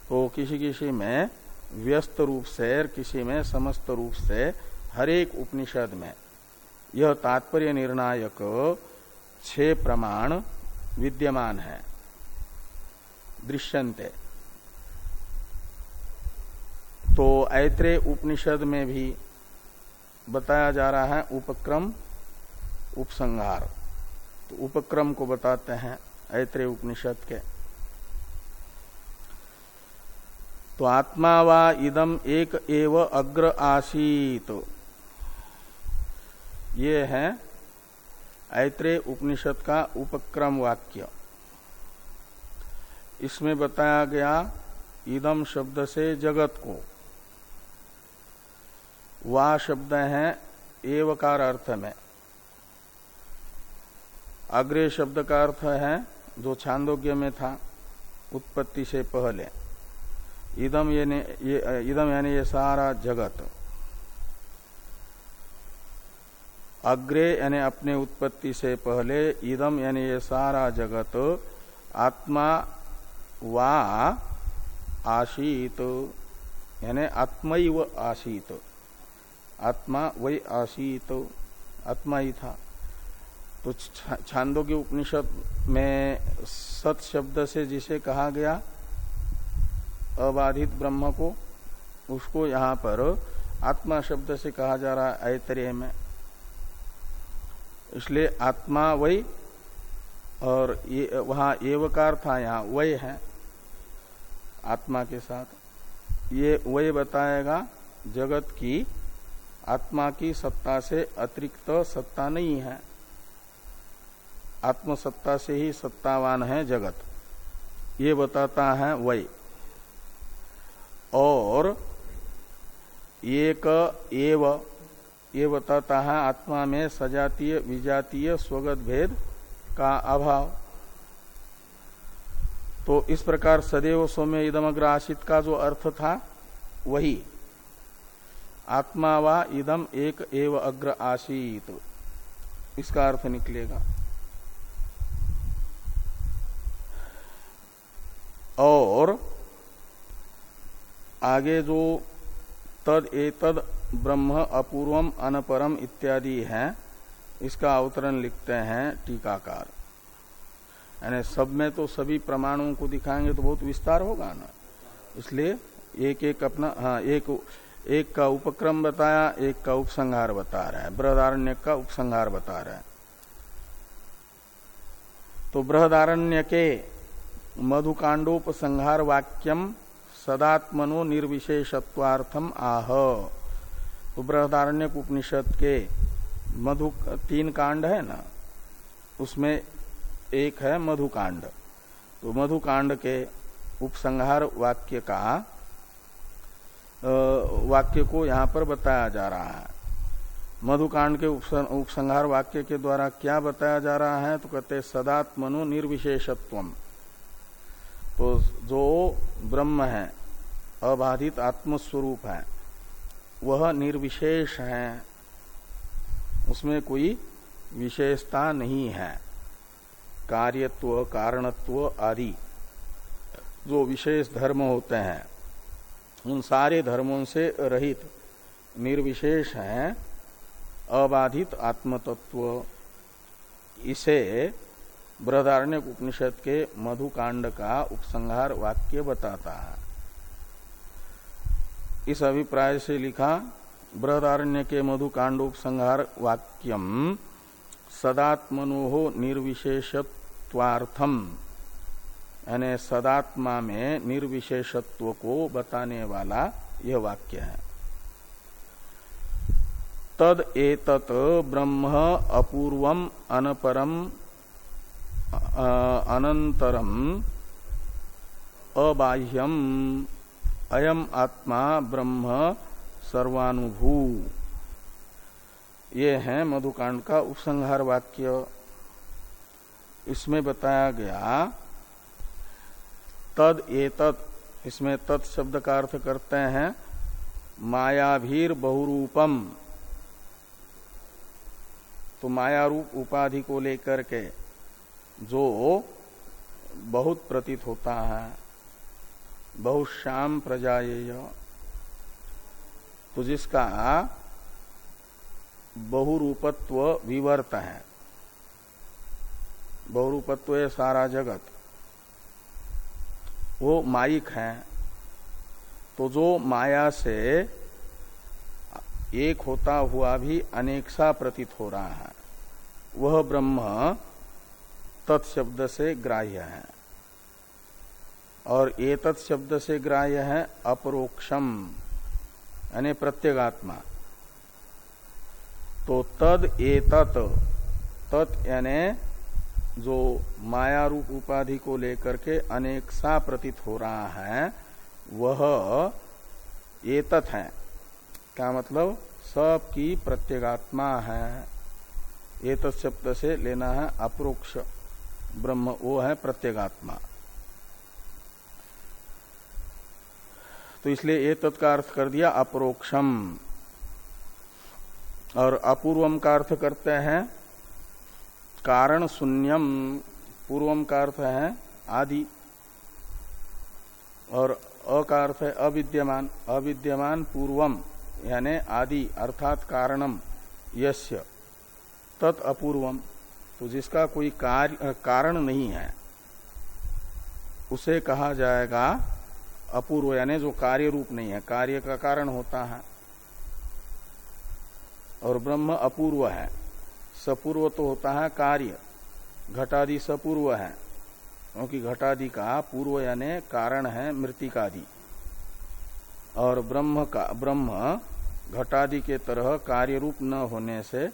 तो किसी किसी में व्यस्त रूप से और किसी में समस्त रूप से हर एक उपनिषद में यह तात्पर्य निर्णायक छह प्रमाण विद्यमान है। दृश्यंते तो ऐत्रे उपनिषद में भी बताया जा रहा है उपक्रम, उपसंहार। तो उपक्रम को बताते हैं ऐत्रे उपनिषद के। तो आत्मा वा इदम एक एव अग्र आसीत। ये है ऐत्रे उपनिषद का उपक्रम वाक्य। इसमें बताया गया इदम शब्द से जगत को। वा शब्द है। एवकार अर्थ में अग्रे शब्द का अर्थ है जो छांदोग्य में था उत्पत्ति से पहले। इदम ये, ये इदम यानी ये सारा जगत। अग्रे यानी अपने उत्पत्ति से पहले इदम यानी ये सारा जगत आत्मा वा आशीत। यानी आत्मैव आशीत। आत्मा वही आशीत आत्मा ही था। तो छांदों के उपनिषद में सत शब्द से जिसे कहा गया, अबाधित ब्रह्म को, उसको यहाँ पर आत्मा शब्द से कहा जा रहा है ऐतरेय में। इसलिए आत्मा वही, और ये, वहाँ एवकार था, यहाँ वही है, आत्मा के साथ। ये वही बताएगा जगत की आत्मा की सत्ता से अतिरिक्त सत्ता नहीं है। आत्मसत्ता से ही सत्तावान है जगत। ये बताता है वही। और एक एव, ये बताता है आत्मा में सजातीय, विजातीय स्वगत भेद का अभाव। तो इस प्रकार सदैव सौम्य इदमग्र आशित का जो अर्थ था, वही। आत्मा वा इदम एक एव अग्र आशीत इसका अर्थ निकलेगा। और आगे जो तद एतद ब्रह्म अपूर्वम अनपरम इत्यादि है, इसका अवतरण लिखते हैं टीकाकार। यानी सब में तो सभी प्रमाणों को दिखाएँगे तो बहुत विस्तार होगा ना। इसलिए एक एक अपना हाँ एक एक का उपक्रम बताया, एक का उपसंहार बता रहा है। बृहदारण्य का उपसंहार बता रहा है। तो बृहदारण्य के मधुकांडोपसंहार वाक्यम सदात्मनो निर्विशेषत्वार्थम आह। तो बृहदारण्य उपनिषद के मधु, तीन कांड है ना? उसमें एक है मधुकांड। तो मधुकांड के उपसंहार वाक्य का वाक्य को यहाँ पर बताया जा रहा है। मधुकांड के उपसंहार वाक्य के द्वारा क्या बताया जा रहा है? तो कहते सदात्मनो निर्विशेषत्व तो जो ब्रह्म है, अबाधित आत्मस्वरूप है, वह निर्विशेष है। उसमें कोई विशेषता नहीं है। कार्यत्व, कारणत्व आदि, जो विशेष धर्म होते हैं उन सारे धर्मों से रहित निर्विशेष है, अबाधित आत्मतत्व। इसे बृहदारण्य उपनिषद के मधुकांड का उपसंहार वाक्य बताता है। इस अभिप्राय से लिखा, बृहदारण्य के मधुकांड उपसंहार वाक्यम सदात्मनो निर्विशेषत्वार्थम। यानी सदात्मा में निर्विशेषत्व को बताने वाला यह वाक्य है। तद एतत ब्रह्म अपूर्वम अनपरम अनंतरम अबाह्यम। अयम आत्मा ब्रह्म सर्वानुभू। ये है मधुकांड का उपसंहार वाक्य। इसमें बताया गया तद एतत, इसमें तत् शब्द का अर्थ करते हैं, मायाभीर बहुरूपम। तो माया रूप उपाधि को लेकर के जो बहुत प्रतीत होता है, बहुत श्याम प्रजाएय तो जिसका बहुरूपत्व विवर्त है, बहुरूपत्व सारा जगत। वो माइक है तो जो माया से एक होता हुआ भी अनेक सा प्रतीत हो रहा है, वह ब्रह्म तत्शब्द से ग्राह्य है। और ये तत्शब्द से ग्राह्य है अपरोक्षम, यानी प्रत्यगात्मा। तो तद एतत, तत् यानी जो माया रूप उपाधि को लेकर के अनेक सा प्रतीत हो रहा है, वह एतत है। क्या मतलब? सब की प्रत्यगात्मा है। ये तो शब्द से लेना है अप्रोक्ष। ब्रह्म वो है प्रत्यगात्मा। तो इसलिए ये तत्का अर्थ कर दिया अप्रोक्षम। और अपूर्वम का अर्थ करते हैं कारण शून्यम, पूर्वम का अर्थ है आदि, और अ का अर्थ है अविद्यमान अविद्यमान पूर्वम, यानी आदि, अर्थात कारणम, यस्य, तत् अपूर्वम। तो जिसका कोई कार्य कारण नहीं है, उसे कहा जाएगा अपूर्व, यानी जो कार्य रूप नहीं है, कार्य का कारण होता है, और ब्रह्म अपूर्व है। सपूर्व तो होता है कार्य। घटादि सपूर्व है। क्योंकि घटादि का पूर्व यानी कारण है मृतिकादि। और ब्रह्म का, ब्रह्म घटादि के तरह कार्य रूप न होने से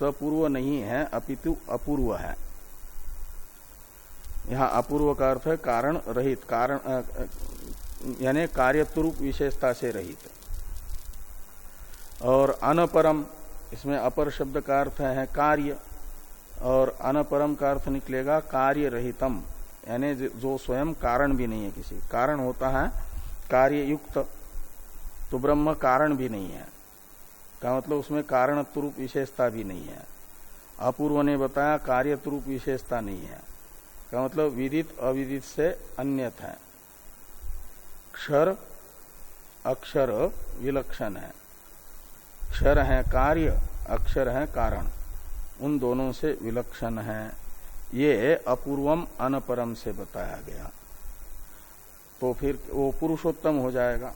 सपूर्व नहीं है, अपितु अपूर्व है। यहाँ अपूर्व का अर्थ है कारण रहित, कारण यानी कार्यत्वरूप विशेषता से रहित। और अनपरम इसमें अपर शब्द का अर्थ है कार्य और अनपरम का अर्थ निकलेगा कार्य रहितम यानी जो स्वयं कारण भी नहीं है किसी। कारण होता है कार्य युक्त तो ब्रह्म कारण भी नहीं है। का मतलब उसमें कारण रूप विशेषता भी नहीं है। अपूर्व ने बताया कार्य रूप विशेषता नहीं है। का मतलब विदित अविदित से अन्यत है। क्षर, अक्षर विलक्षण है। क्षर है कार्य, अक्षर है कारण। उन दोनों से विलक्षण है। ये अपूर्वम अनपरम से बताया गया। तो फिर वो पुरुषोत्तम हो जाएगा।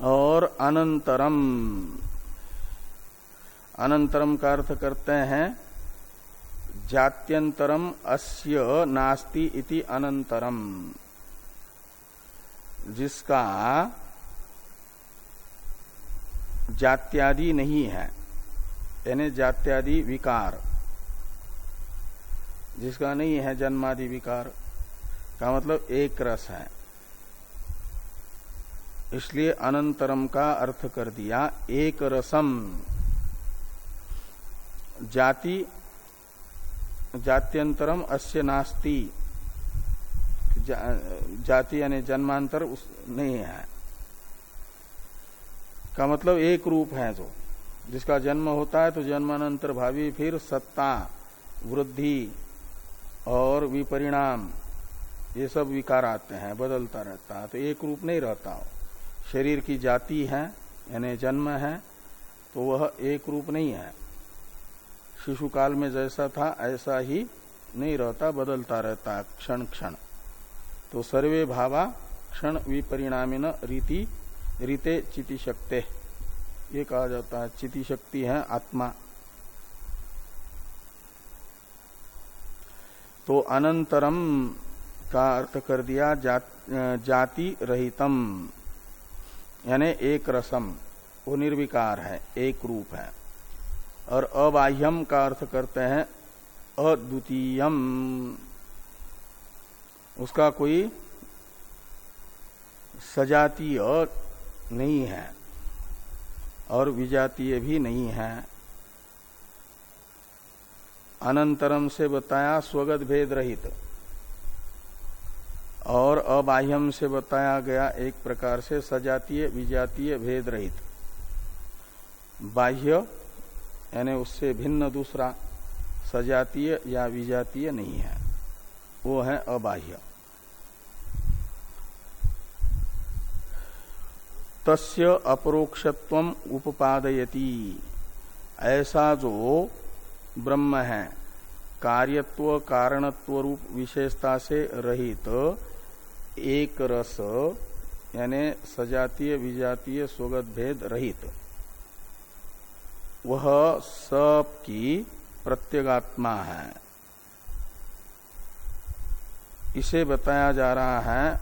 और अनंतरम अनंतरम का अर्थ करते हैं, जात्यंतरम अस्य नास्ति इति अनंतरम। जिसका जात्यादि नहीं है। यानी जात्यादि विकार। जिसका नहीं है जन्मादि विकार का मतलब एक रस है। इसलिए अनंतरम का अर्थ कर दिया एक रसम। जाति जात्यंतरम अस्य नास्ति। जा, जाति यानी जन्मांतर उस नहीं है। का मतलब एक रूप है जो। जिसका जन्म होता है तो जन्मानंतर भावी फिर सत्ता, वृद्धि और विपरिणाम, ये सब विकार आते हैं, बदलता रहता है। तो एक रूप नहीं रहता हो। शरीर की जाति है, यानी जन्म है तो वह एक रूप नहीं है। शिशु काल में जैसा था, ऐसा ही नहीं रहता, बदलता रहता क्षण क्षण तो सर्वे भावा क्षण विपरिणामिन रीति रीते चिति शक्ते। ये कहा जाता है चिति शक्ति है आत्मा। तो अनंतरम का अर्थ कर दिया जा, जाति रहितम यानी एक रसम वो निर्विकार है एक रूप है। और अबाह्यम का अर्थ करते हैं अद्वितीयम। उसका कोई सजातीय नहीं है, और विजातीय भी नहीं है। अनंतरम से बताया स्वगत भेद रहित, और अबाह्यम से बताया गया एक प्रकार से सजातीय, विजातीय भेद रहित। बाह्य, यानी उससे भिन्न दूसरा, सजातीय या विजातीय नहीं है, वो है अबाह्य। तस्य अपरोक्षत्व उपादयती ऐसा जो ब्रह्म है, कार्यत्व, कारणत्व रूप विशेषता से रहित एक रस, यानी सजातीय, विजातीय स्वगत भेद रहित। वह सब की प्रत्यगात्मा है। इसे बताया जा रहा है,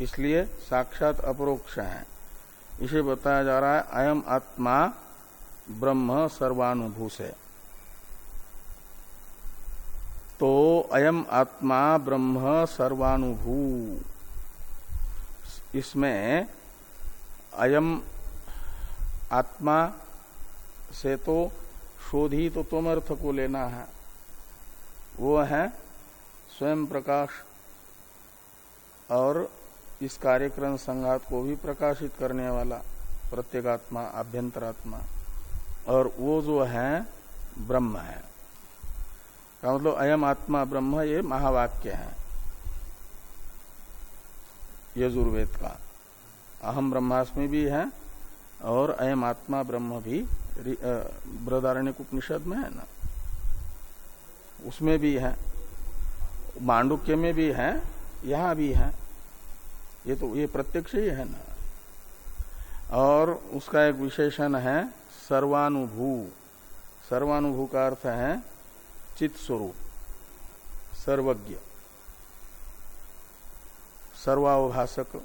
इसलिए साक्षात अपरोक्ष है। इसे बताया जा रहा है, अयम आत्मा ब्रह्म सर्वानुभू से तो अयम आत्मा ब्रह्म सर्वानुभू। इसमें अयम आत्मा से तो शोधी तो तुम अर्थ को लेना है। वो है स्वयं प्रकाश और इस कार्यक्रम संघात को भी प्रकाशित करने वाला प्रत्येगात्मा आभ्यंतरात्मा और वो जो है, ब्रह्म है। का मतलब अयम आत्मा ब्रह्म, ये महावाक्य है। यजुर्वेद का। अहम ब्रह्मास्मि भी है, और अयम आत्मा ब्रह्म भी बृदारण्य उपनिषद में है ना। उसमें भी है, मांडुक्य में भी है, यहाँ भी है। ये तो ये प्रत्यक्ष ही है ना। और उसका एक विशेषण है, सर्वानुभू। सर्वानुभू का अर्थ है चित स्वरूप सर्वज्ञ। सर्वाभाषक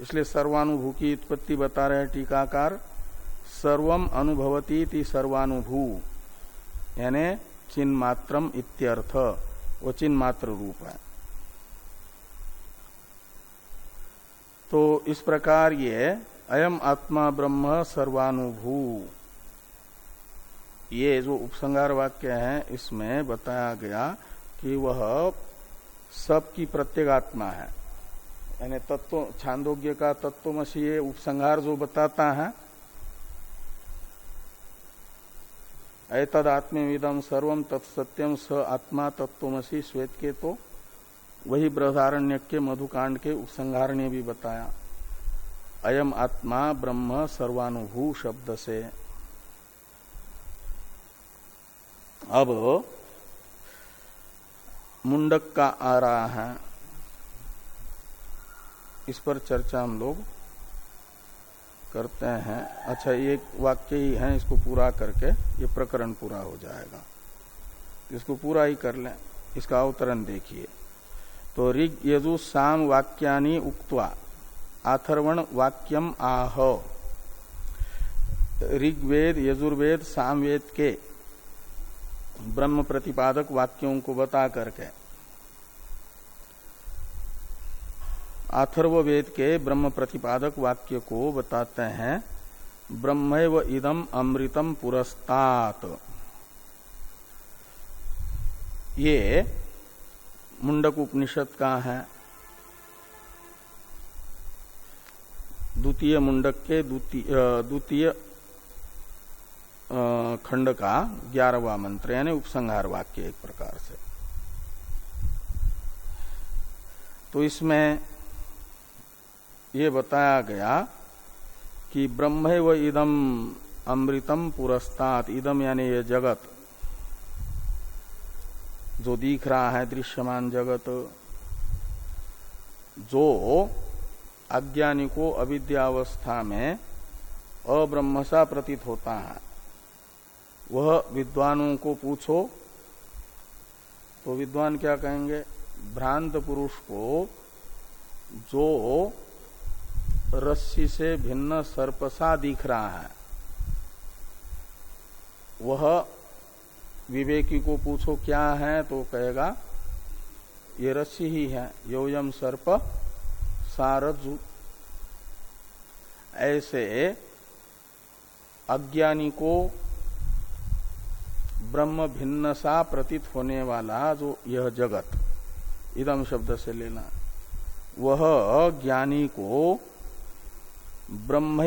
इसलिए सर्वानुभू की उत्पत्ति बता रहे टीकाकार, सर्वम अनुभवती सर्वानुभू। यानी चिन्मात्रम इत्यर्थ। वो चिन्मात्र रूप है। तो इस प्रकार ये अयम आत्मा ब्रह्म सर्वानुभू। ये जो उपसंगार वाक्य है, इसमें बताया गया कि वह सबकी प्रत्येगात्मा है। यानी तत्व, छांदोग्य का तत्वमसी ये उपसंहार जो बताता है ऐतद आत्मविदम सर्वम तत्सत्यम स आत्मा तत्वमसी श्वेत के तो वही बृहदारण्य के मधुकांड के उपसंहार ने भी बताया। अयम आत्मा ब्रह्म सर्वानुभू शब्द से। अब मुंडक का आ रहा है। इस पर चर्चा हम लोग करते हैं। अच्छा ये वाक्य ही है, इसको पूरा करके ये प्रकरण पूरा हो जाएगा। इसको पूरा ही कर लें। इसका अवतरण देखिए। तो ऋग यजु साम वाक्यानि उक्त्वा आथर्वण वाक्यम आह। ऋग्वेद, यजुर्वेद, सामवेद के ब्रह्म प्रतिपादक वाक्यों को बता करके, अथर्ववेद के ब्रह्म प्रतिपादक वाक्य को बताते हैं ब्रह्म इदम अमृतम पुरस्तात। ये मुंडक उपनिषद का है? द्वितीय मुंडक के द्वितीय खंड का ग्यारहवा मंत्र, यानी उपसंहार वाक्य एक प्रकार से। तो इसमें ये बताया गया कि ब्रह्म व इदम अमृतम पुरस्तात, इदम यानी ये जगत जो दिख रहा है दृश्यमान जगत, जो अज्ञानी को अविद्यावस्था में अब्रह्मसा प्रतीत होता है, वह विद्वानों को पूछो तो विद्वान क्या कहेंगे? भ्रांत पुरुष को जो रस्सी से भिन्न सर्पसा दिख रहा है, वह विवेकी को पूछो, क्या है? तो कहेगा, ये रस्सी ही है योयम सर्प सारजु। ऐसे अज्ञानी को ब्रह्म भिन्न सा प्रतीत होने वाला जो यह जगत, इदम शब्द से लेना, वह ज्ञानी को ब्रह्म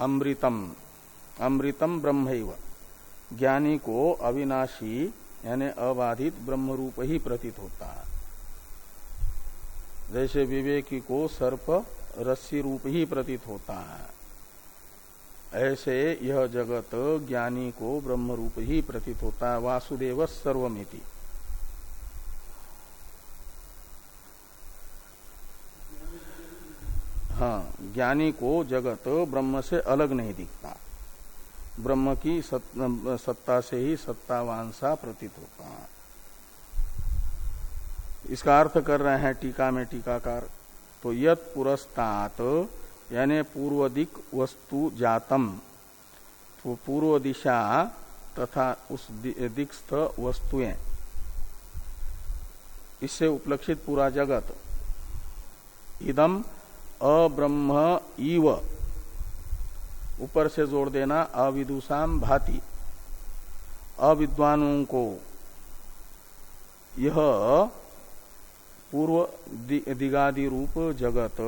अमृतम अमृतम ब्रह्म ज्ञानी को अविनाशी, यानी अबाधित ब्रह्म रूप ही प्रतीत होता है। जैसे विवेकी को सर्प रस्सी रूप ही प्रतीत होता है। ऐसे यह जगत ज्ञानी को ब्रह्म रूप ही प्रतीत होता है। वासुदेव सर्वमिति। हाँ ज्ञानी को जगत ब्रह्म से अलग नहीं दिखता। ब्रह्म की सत, सत्ता से ही सत्तावान सा प्रतीत होता है इसका अर्थ कर रहे हैं टीका में टीकाकार तो यत पुरस्तात यानी पूर्व दिक वस्तु जातम। तो पूर्व दिशा तथा उस दिक्स्थ वस्तुएँ। इससे उपलक्षित पूरा जगत। इदम अब्रह्म इव। ऊपर से जोड़ देना अविदुषाम भाति। अविद्वानों को यह पूर्व दिगादि रूप जगत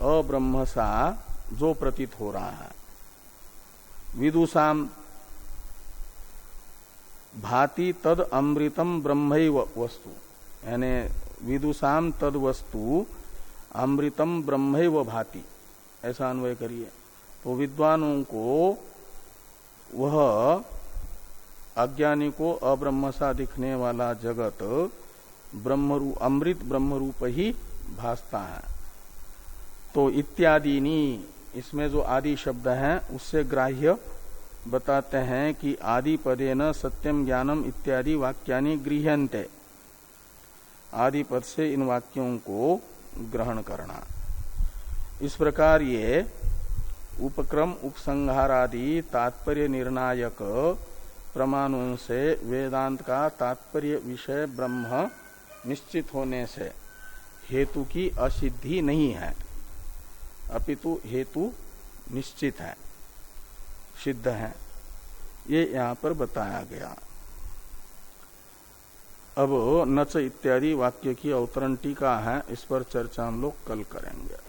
अब्रह्मसा जो प्रतीत हो रहा है। विदुषाम भाति तद अमृतम ब्रह्म वस्तु। यानी विदुषाम तद वस्तु अमृतम ब्रह्म भाति। ऐसा अन्वय करिए। तो विद्वानों को वह अज्ञानी को अब्रह्मसा दिखने वाला जगत ब्रह्म अमृत ब्रह्म रूप ही भासता है। तो इत्यादि इसमें जो आदि शब्द है, उससे ग्राह्य बताते हैं कि आदि पदे न सत्यम ज्ञानम इत्यादि वाक्यानि गृहते आदि पद से इन वाक्यों को ग्रहण करना। इस प्रकार ये उपक्रम उपसंहार आदि तात्पर्य निर्णायक प्रमाणों से वेदांत का तात्पर्य विषय ब्रह्म निश्चित होने से हेतु की असिद्धि नहीं है। अपितु हेतु निश्चित है, सिद्ध है। ये यहाँ पर बताया गया। अब नच इत्यादि वाक्य की अवतरण टीका है, इस पर चर्चा हम लोग कल करेंगे।